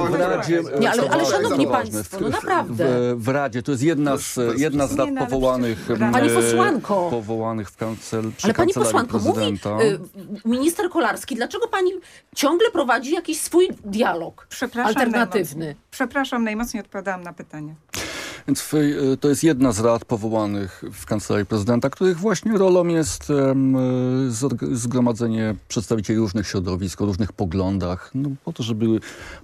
w, Radzie. Nie, ale- szanowni państwo, no naprawdę. W, w Radzie to jest jedna z, jedna z Nie, rad no, powołanych, em, Pani e, posłanko. powołanych w kancel, Ale pani kancelarii posłanko, mówi prezydenta. y, minister Kolarski, dlaczego pani ciągle prowadzi jakiś swój dialog Przepraszam alternatywny? najmocniej. Przepraszam, najmocniej odpowiadałam na pytanie. Więc w, e, to jest jedna z rad powołanych w Kancelarii Prezydenta, których właśnie rolą jest e, zorg- zgromadzenie przedstawicieli różnych środowisk, o różnych poglądach, no, po to, żeby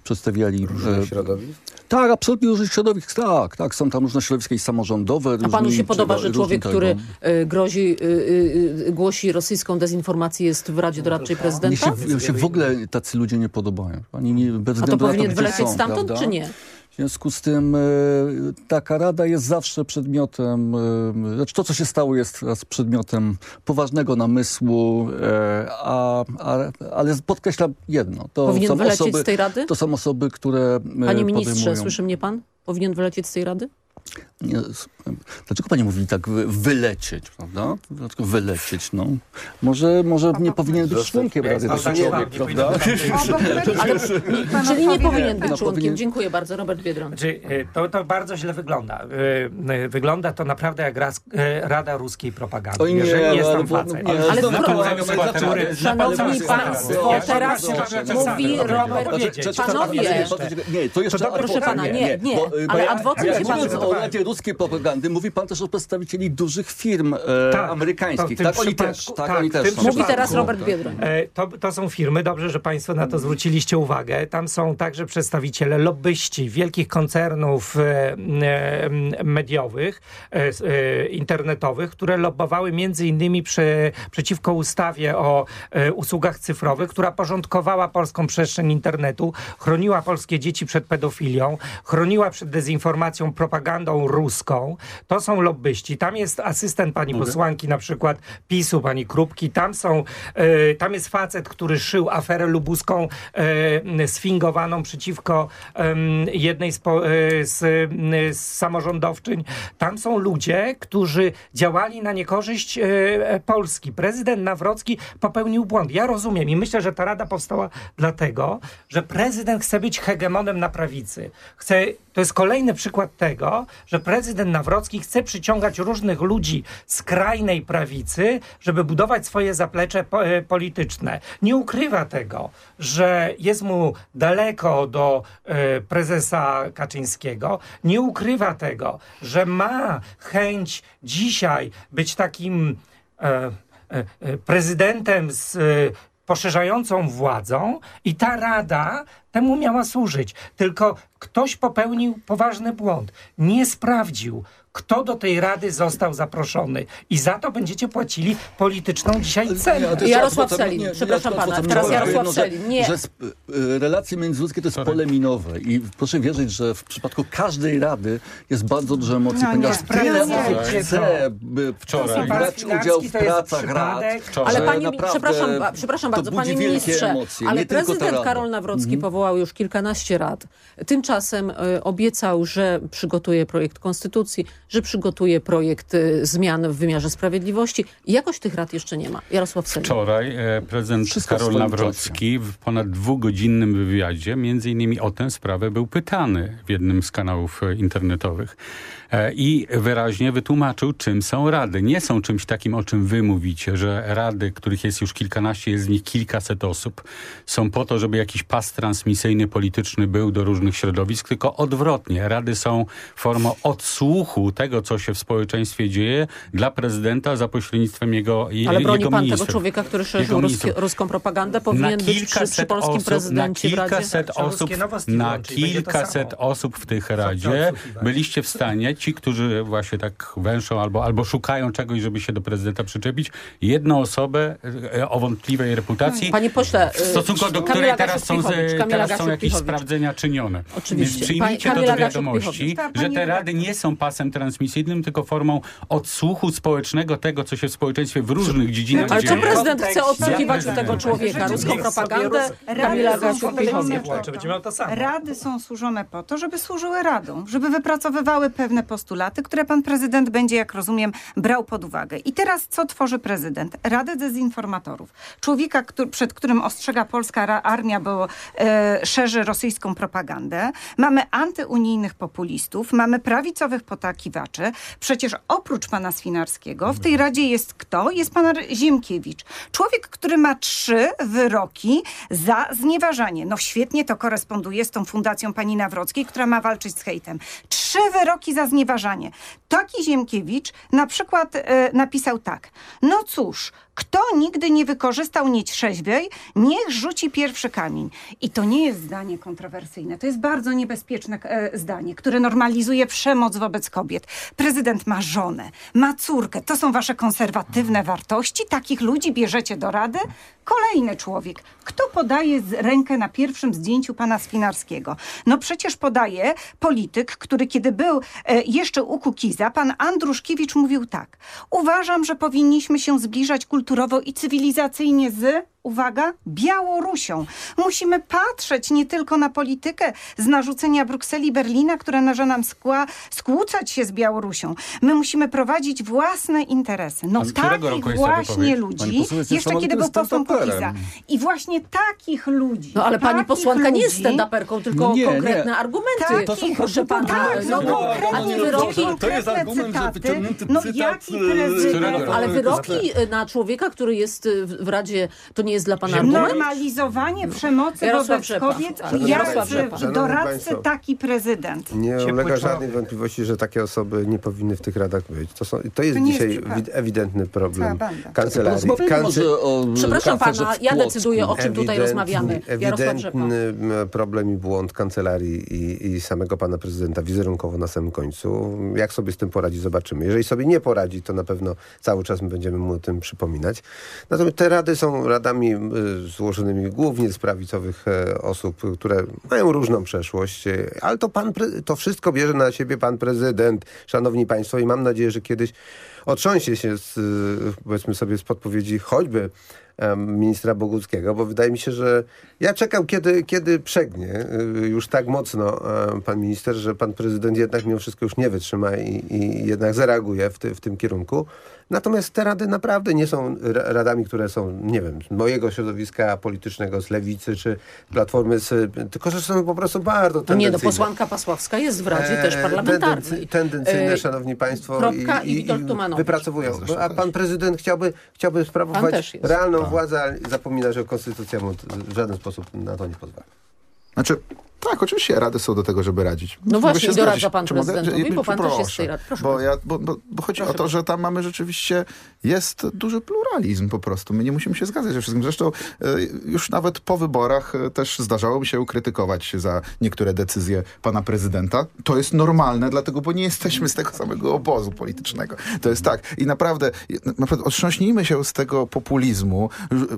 przedstawiali... Różnych e, środowisk. tak, absolutnie różnych środowisk, tak, tak. Są tam różne środowiska i samorządowe. A panu się podoba, że człowiek, który tego. y, grozi, y, y, y, głosi rosyjską dezinformację jest w Radzie Doradczej Mnie prezydenta? się, mnie się w ogóle tacy ludzie nie podobają. Ani nie, bez A to powinien wylecieć stamtąd, prawda? czy nie? W związku z tym e, taka rada jest zawsze przedmiotem, e, znaczy to co się stało jest teraz przedmiotem poważnego namysłu, e, a, a, ale podkreślam jedno. To Powinien są wylecieć osoby, z tej rady? To są osoby, które Panie ministrze, podejmują... słyszy mnie pan? Powinien wylecieć z tej rady? Nie, dlaczego pani mówi tak wy, wylecieć, prawda? Dlaczego wylecieć, no? Może, może nie powinien być członkiem rady tak, człowiek, nie prawda? Ale, czyli nie powinien być No, członkiem. Dziękuję bardzo, Robert Biedron. Znaczy, y, to, to bardzo źle wygląda. Y, y, Wygląda to naprawdę jak raz, y, Rada Ruskiej Propagandy. Oj nie, Jeżeli jest no, tam ale- facet. no, nie, Ale. Szanowni Państwo, teraz mówi Robert... Panowie, Nie, to jeszcze... Proszę pana, nie, nie, ale adwokat się pan Radzie Ruskiej Propagandy, mówi pan też o przedstawicieli dużych firm e, Tak, amerykańskich. Tak, oni też. Tak, tak, oni też. Mówi teraz Robert Biedroń. E, To, to są firmy, dobrze, że Państwo na to zwróciliście uwagę. Tam są także przedstawiciele lobbyści wielkich koncernów e, e, mediowych, e, e, internetowych, które lobbowały między innymi przy, przeciwko ustawie o e, usługach cyfrowych, która porządkowała polską przestrzeń internetu, chroniła polskie dzieci przed pedofilią, chroniła przed dezinformacją, propagandą propagandą ruską. To są lobbyści. Tam jest asystent pani posłanki, na przykład PiSu, pani Krupki. Tam są, e, tam jest facet, który szył aferę lubuską e, sfingowaną przeciwko em, jednej z, e, z, z samorządowczyń. Tam są ludzie, którzy działali na niekorzyść Polski. Prezydent Nawrocki popełnił błąd. Ja rozumiem i myślę, że ta rada powstała dlatego, że prezydent chce być hegemonem na prawicy. Chce, to jest kolejny przykład tego, że prezydent Nawrocki chce przyciągać różnych ludzi skrajnej prawicy, żeby budować swoje zaplecze e, polityczne. Nie ukrywa tego, że jest mu daleko do e, prezesa Kaczyńskiego. Nie ukrywa tego, że ma chęć dzisiaj być takim e, prezydentem z poszerzającą władzą i ta rada temu miała służyć. Tylko ktoś popełnił poważny błąd. Nie sprawdził, kto do tej rady został zaproszony. I za to będziecie płacili polityczną dzisiaj cenę. Ja Jarosław ja- Selin, nie, przepraszam ja- pana, teraz Jarosław że- Selin, nie. Że sp- y, relacje międzyludzkie to jest pole minowe i proszę wierzyć, że w przypadku każdej rady jest bardzo dużo emocji, No nie, ponieważ tyle osób chce by Wczoraj. brać udział w pracach rad. Ale że panie, naprawdę przepraszam, przepraszam to bardzo, budzi panie ministrze, emocje, ale prezydent. Karol Nawrocki Mhm. powołał już kilkanaście rad. Tymczasem y, obiecał, że przygotuje projekt konstytucji, że przygotuje projekt y, zmian w wymiarze sprawiedliwości. Jakoś tych rad jeszcze nie ma. Jarosław Selin. Wczoraj e, prezydent Wszystko Karol Nawrocki w ponad dwugodzinnym wywiadzie między innymi o tę sprawę był pytany w jednym z kanałów e, internetowych i wyraźnie wytłumaczył, czym są rady. Nie są czymś takim, o czym wy mówicie, że rady, których jest już kilkanaście, jest w nich kilkaset osób, są po to, żeby jakiś pas transmisyjny polityczny był do różnych środowisk, tylko odwrotnie. Rady są formą odsłuchu tego, co się w społeczeństwie dzieje dla prezydenta za pośrednictwem jego, je, Ale broni jego pan ministrów. tego człowieka, który szerzył ministrów. ruską propagandę? Powinien być przy, przy polskim osób, prezydencie na w Radzie? kilkaset osób, na kilkaset osób w tych radzie byliście w stanie, ci, którzy właśnie tak węszą albo, albo szukają czegoś, żeby się do prezydenta przyczepić, jedną osobę e, o wątpliwej reputacji, Panie pośle, w stosunku do której teraz są, teraz są jakieś sprawdzenia czynione. Oczywiście. Więc przyjmijcie Pani- to do wiadomości, Gasiuk-Pihowicz. że te rady nie są pasem transmisyjnym, tylko formą odsłuchu społecznego tego, co się w społeczeństwie w różnych dziedzinach Ale co dzieje. prezydent chce odsłuchiwać u Ja tego człowieka? Ruską propagandę? Kamila Rady są Gasiuk-Pihowicz. Rady są służone po to, żeby służyły radą, żeby wypracowywały pewne postulaty, które pan prezydent będzie, jak rozumiem, brał pod uwagę. I teraz co tworzy prezydent? Radę dezinformatorów. Człowieka, któ- przed którym ostrzega polska armia, bo e, szerzy rosyjską propagandę. Mamy antyunijnych populistów, mamy prawicowych potakiwaczy. Przecież oprócz pana Swinarskiego w tej radzie jest kto? Jest pan Ziemkiewicz. Człowiek, który ma trzy wyroki za znieważanie. No świetnie to koresponduje z tą fundacją pani Nawrockiej, która ma walczyć z hejtem. Trzy wyroki za znieważanie. Taki Ziemkiewicz na przykład e, napisał tak. No cóż, kto nigdy nie wykorzystał nietrzeźwej, niech rzuci pierwszy kamień. I to nie jest zdanie kontrowersyjne. To jest bardzo niebezpieczne e, zdanie, które normalizuje przemoc wobec kobiet. Prezydent ma żonę, ma córkę. To są wasze konserwatywne wartości? Takich ludzi bierzecie do rady? Kolejny człowiek. Kto podaje rękę na pierwszym zdjęciu pana Swinarskiego? No przecież podaje polityk, który kiedy był e, jeszcze u Kukiza, pan Andruszkiewicz mówił tak. Uważam, że powinniśmy się zbliżać kulturowo i cywilizacyjnie z uwaga, Białorusią. Musimy patrzeć nie tylko na politykę z narzucenia Brukseli, Berlina, która narza nam skła, skłócać się z Białorusią. My musimy prowadzić własne interesy. No takich właśnie ludzi, jeszcze kiedy był posłem. Kukiza. I właśnie takich ludzi. No ale pani takich posłanka nie jest ludzi- stand-uperką, tylko No nie, konkretne nie. argumenty. Tak, To są proszę pana. tak, no no, konkretnie a wyroki, To jest argument, cytaty. No cytat, jaki prezydent? ale wyroki na człowieka, który jest y, w w Radzie, to nie jest dla pana argument? Normalizowanie przemocy Jarosław wobec Rzepa. kobiet, Jarosław Rzepa. doradcy taki prezydent. Nie ulega żadnej wątpliwości, że takie osoby nie powinny w tych radach być. To, są, to jest To jest dzisiaj wi- ewidentny problem kancelarii. Rozmawiamy Kance- może o Przepraszam pana, ja decyduję o czym tutaj rozmawiamy. Ewidentny problem i błąd kancelarii i, i samego pana prezydenta wizerunkowo na samym końcu. Jak sobie z tym poradzi, zobaczymy. Jeżeli sobie nie poradzi, to na pewno cały czas my będziemy mu o tym przypominać. Natomiast te rady są radami y, złożonymi głównie z prawicowych e, osób, które mają różną przeszłość, e, ale to, pan, to wszystko bierze na siebie pan prezydent, szanowni państwo i mam nadzieję, że kiedyś otrząsie się z, y, powiedzmy sobie z podpowiedzi choćby ministra Boguckiego, bo wydaje mi się, że ja czekam, kiedy, kiedy przegnie y, już tak mocno em, pan minister, że pan prezydent jednak mimo wszystko już nie wytrzyma i, i jednak zareaguje w, ty, w tym kierunku. Natomiast te rady naprawdę nie są ra- radami, które są, nie wiem, z mojego środowiska politycznego, z lewicy czy platformy, z, tylko że są po prostu bardzo No tendencyjne. nie, no posłanka Pasławska jest w Radzie E, też parlamentarnej. tendency- Tendencyjne, E, szanowni państwo. Kropka i Witold Tumanowicz. wypracowują. A pan prezydent chciałby, chciałby sprawować realną władzę, ale zapomina, że konstytucja mu w żaden sposób na to nie pozwala. Znaczy, tak, oczywiście rady są do tego, żeby radzić. No Mogę właśnie, doradza zgodzić. pan Czy mogę- prezydentowi, czy- bo pan też jest z tej proszę, rady. Proszę bo, ja, bo, bo, bo chodzi o to, że tam mamy rzeczywiście, jest duży pluralizm po prostu. My nie musimy się zgadzać ze wszystkim. Zresztą e, już nawet po wyborach e, też zdarzało mi się krytykować za niektóre decyzje pana prezydenta. To jest normalne, dlatego, bo nie jesteśmy z tego samego obozu politycznego. To jest tak. I naprawdę, naprawdę otrząśnijmy się z tego populizmu,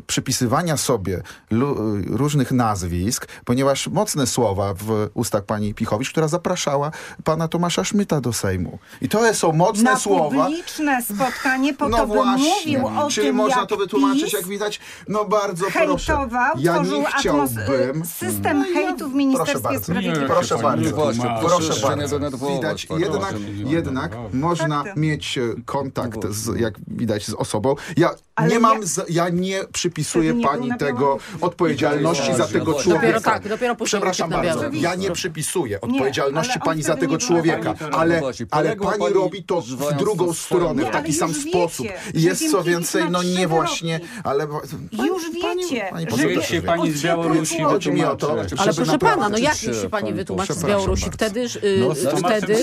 przypisywania sobie lu- różnych nazwisk, ponieważ mocne słowa w ustach pani Pichowicz, która zapraszała pana Tomasza Szmyta do Sejmu. I to są mocne Na słowa. publiczne spotkanie po No to, by właśnie, mówił o czyli tym, można to wytłumaczyć, PiS jak widać, no bardzo proszę. Ja tworzył chciałbym... system No hejtu w proszę Ministerstwie bardzo. Sprawiedliwości. Proszę Nie, bardzo. proszę proszę proszę bardzo. Widać, proszę jednak, jednak można Fakty. mieć e, kontakt, z, jak widać, z osobą. Ja Ale nie mam, z, ja nie przypisuję nie pani na tego odpowiedzialności za tego Dopiero człowieka. tak, dopiero później Przepraszam na bardzo, ja nie przypisuję odpowiedzialności on pani za tego nie człowieka, ale, No ale pani robi to w drugą stronę, w Nie, taki sam sposób. Jest co więcej, no nie właśnie, ale... Już wiecie, pani że się pani z Białorusi Chodzi mi o to. Ale proszę pana, no jak się niech się pani pan wytłumaczy z Białorusi? Wtedy, y, No, wtedy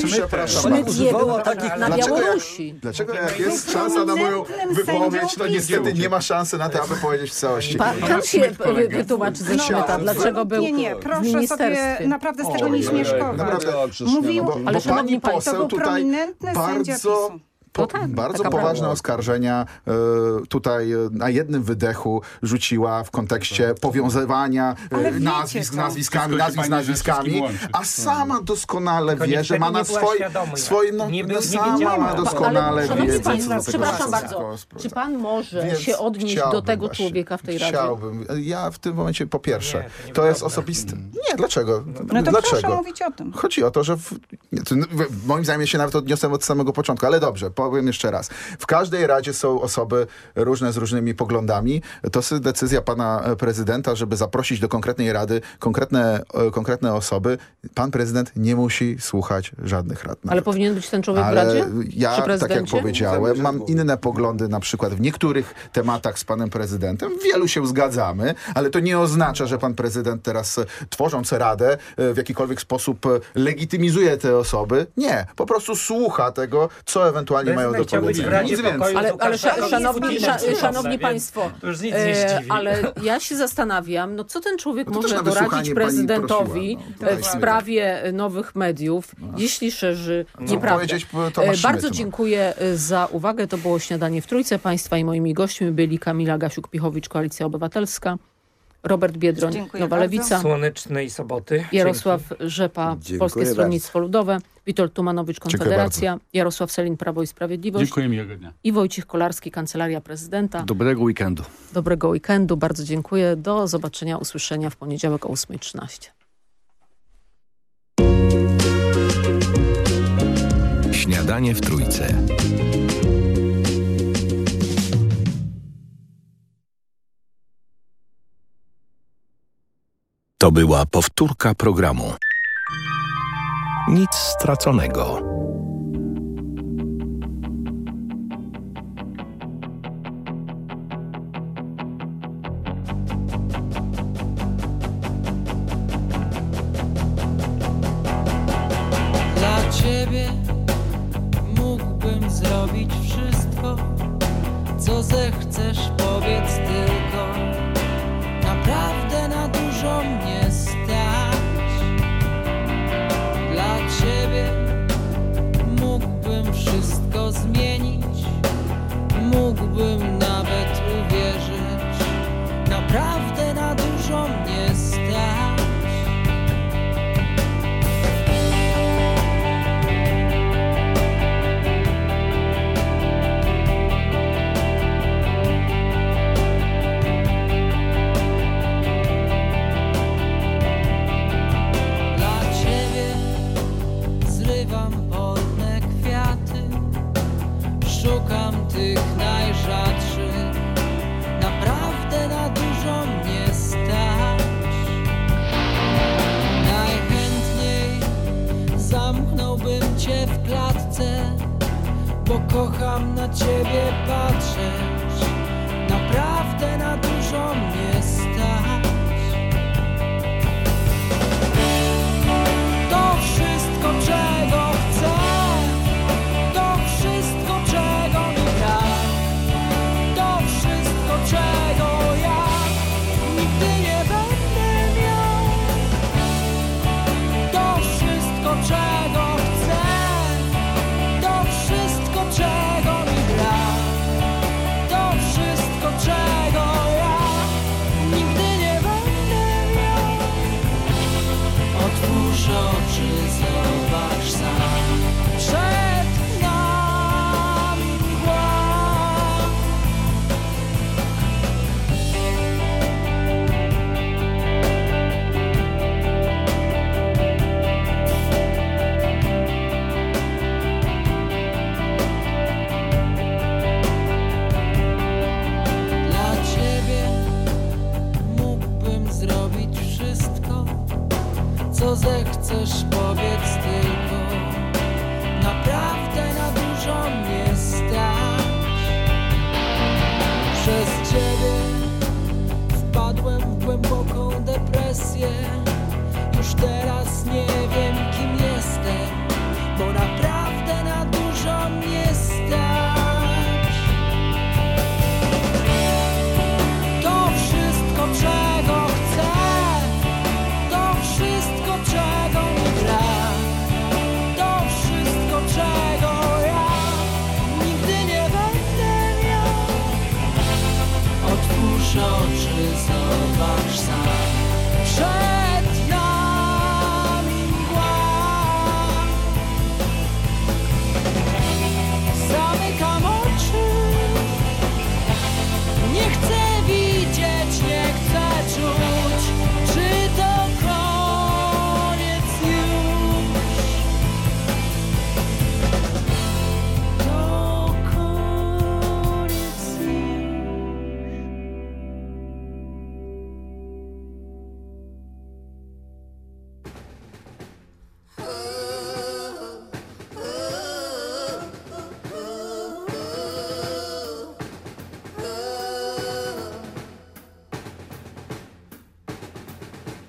Szmyt nie był Używała tak takich- na Białorusi. Dlaczego jak jest szansa na moją wypowiedź, to sędzią niestety nie ma szansy na to, aby powiedzieć w całości. Pan, się wy- wytłumaczy ze No, Szmyta, dlaczego był Nie, nie, proszę sobie ministerstwie. naprawdę z tego nie Ojej, śmieszkować. naprawdę. Jakże Mówił, śmiało. Ale Bo pani państwo, to był poseł tutaj prominentny sędzia bardzo... Po, No tak, bardzo taka poważne prawda. oskarżenia e, tutaj e, na jednym wydechu rzuciła w kontekście powiązywania Ale wiecie nazwisk to. nazwiskami, nazwisk nazwiskami, a sama doskonale Tylko wie, nie- że ma na nie świadoma, swoim no, nie no, nie sama wiedziała. ma Ale, doskonale wiedzę, tego przepraszam bardzo, czy pan może Więc się odnieść do tego właśnie. człowieka w tej Radzie? Chciałbym. Ja w tym momencie po pierwsze, Nie, to nie to jest wygodne. osobiste. Nie, dlaczego? No to dlaczego? proszę mówić o tym. Chodzi o to, że w, nie, no, w- moim zdaniem się nawet odniosłem od samego początku, ale dobrze, powiem jeszcze raz. W każdej radzie są osoby różne z różnymi poglądami. To jest decyzja pana e, prezydenta, żeby zaprosić do konkretnej rady konkretne, e, konkretne osoby. Pan prezydent nie musi słuchać żadnych rad. Ale nawet. powinien być ten człowiek w Ale Radzie? ja, tak jak powiedziałem, mam inne poglądy na przykład w niektórych tematach z panem prezydentem. W wielu się zgadzamy, ale to nie oznacza, że pan prezydent teraz e, tworząc radę w jakikolwiek sposób legitymizuje te osoby. Nie, po prostu słucha tego, co ewentualnie mają do powiedzenia. Nic więcej. Ale, ale Łukaszenką szanowni, Putinem szanowni państwo, To już nic nie e, ale ja się zastanawiam, no co ten człowiek No może doradzić prezydentowi prosiła, no. e, w sprawie e, nowych mediów, jeśli szerzy nieprawdę. Tomasz E, Bardzo dziękuję za uwagę. To było śniadanie w Trójce. Państwa i moimi gośćmi byli Kamila Gasiuk-Pichowicz, Koalicja Obywatelska, Robert Biedroń, Dziękuję Nowa bardzo. Lewica, Słonecznej soboty. Jarosław Rzepa, Dziękuję Polskie bardzo. Stronnictwo Ludowe, Witold Tumanowicz, Konfederacja, Jarosław Selin, Prawo i Sprawiedliwość Dziękuję, miłego dnia. i Wojciech Kolarski, Kancelaria Prezydenta. Dobrego weekendu. Dobrego weekendu, bardzo dziękuję. Do zobaczenia, usłyszenia w poniedziałek o 8.13. Śniadanie w Trójce. To była powtórka programu. Nic straconego.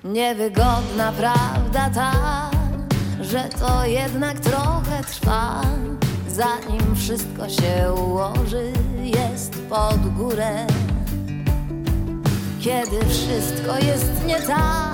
Niewygodna prawda ta, że to jednak trochę trwa, zanim wszystko się ułoży, jest pod górę. Kiedy wszystko jest nie tak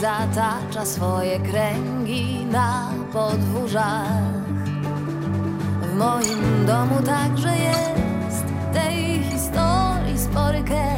zatacza swoje kręgi na podwórzach. W moim domu także jest tej historii spory kęs.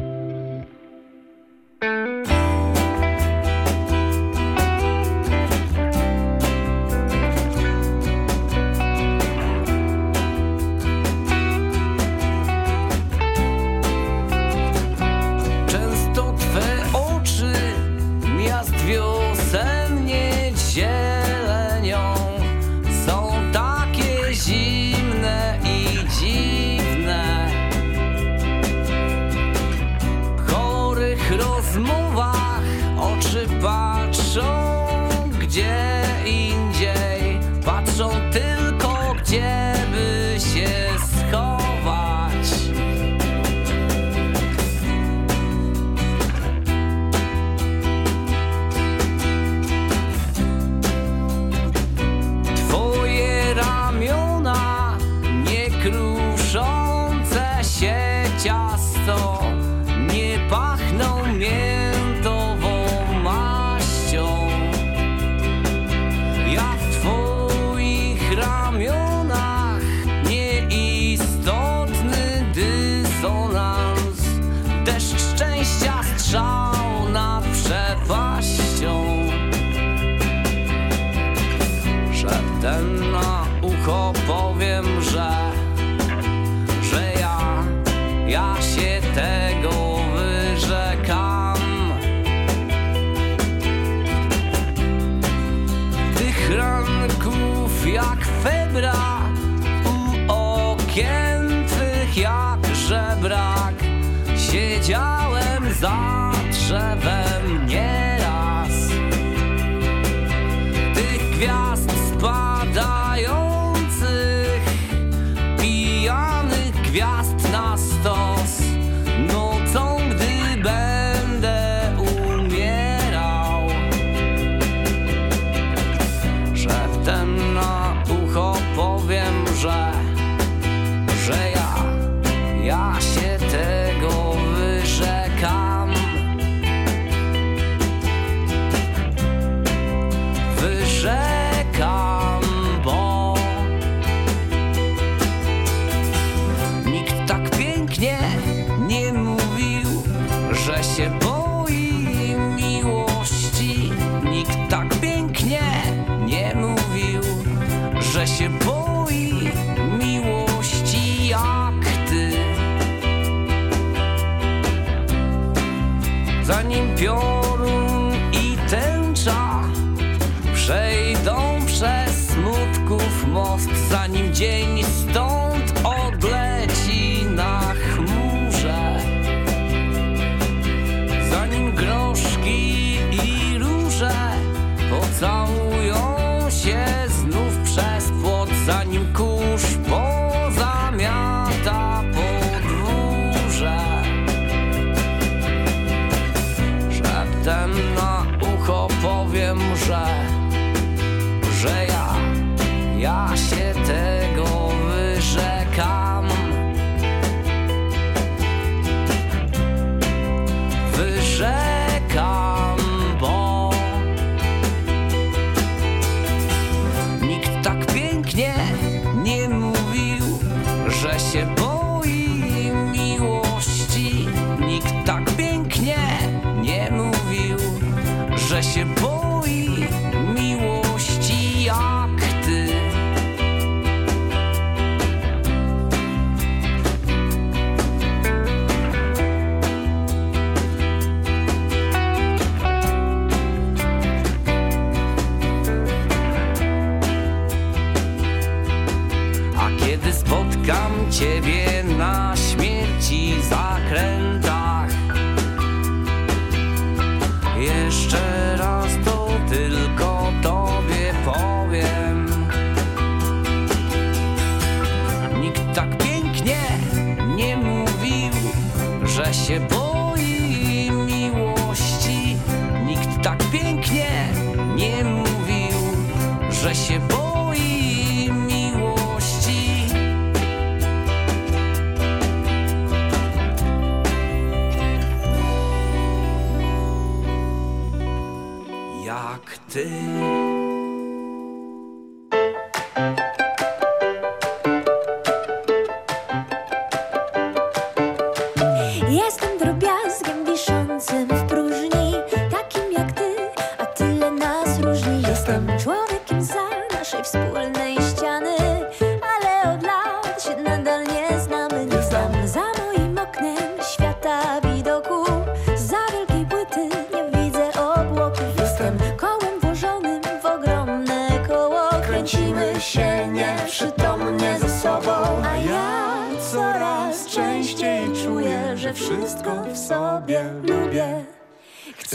się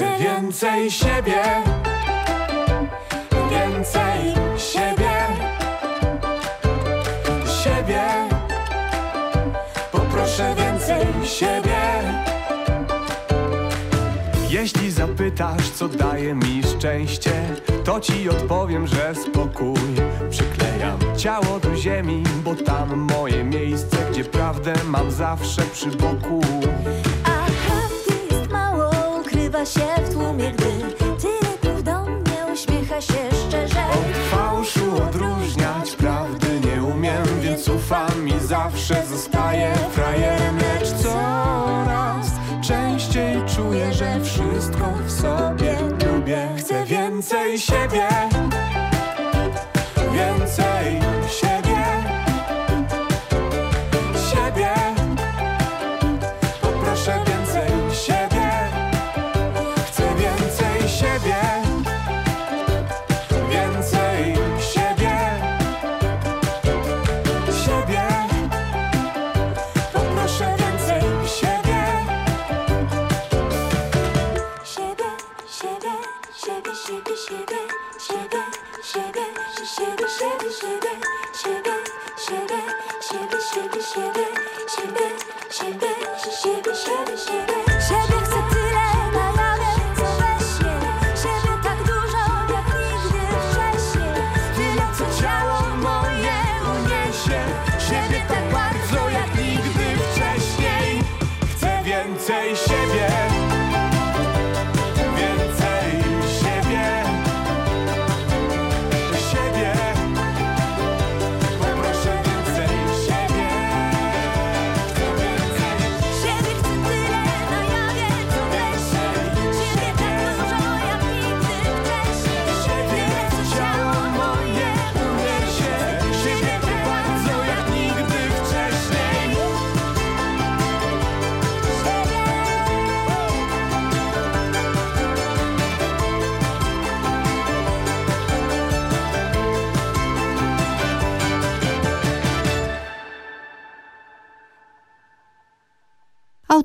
Chcę więcej siebie. Więcej siebie. Siebie. Poproszę więcej siebie. Jeśli zapytasz, co daje mi szczęście, to ci odpowiem, że spokój. Przyklejam ciało do ziemi, bo tam moje miejsce, gdzie prawdę mam zawsze przy boku. Zawsze zostaję frajerem, lecz coraz częściej czuję, że wszystko w sobie lubię. Chcę więcej siebie,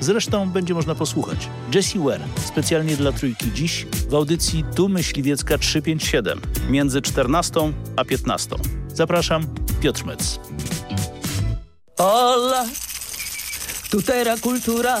Zresztą będzie można posłuchać. Jessie Ware, specjalnie dla Trójki dziś w audycji Tu Myśliwiecka 357 między 14 a 15. Zapraszam, Piotr Mec. Ola, tutera kultura,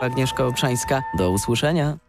Agnieszka Obszańska, do usłyszenia.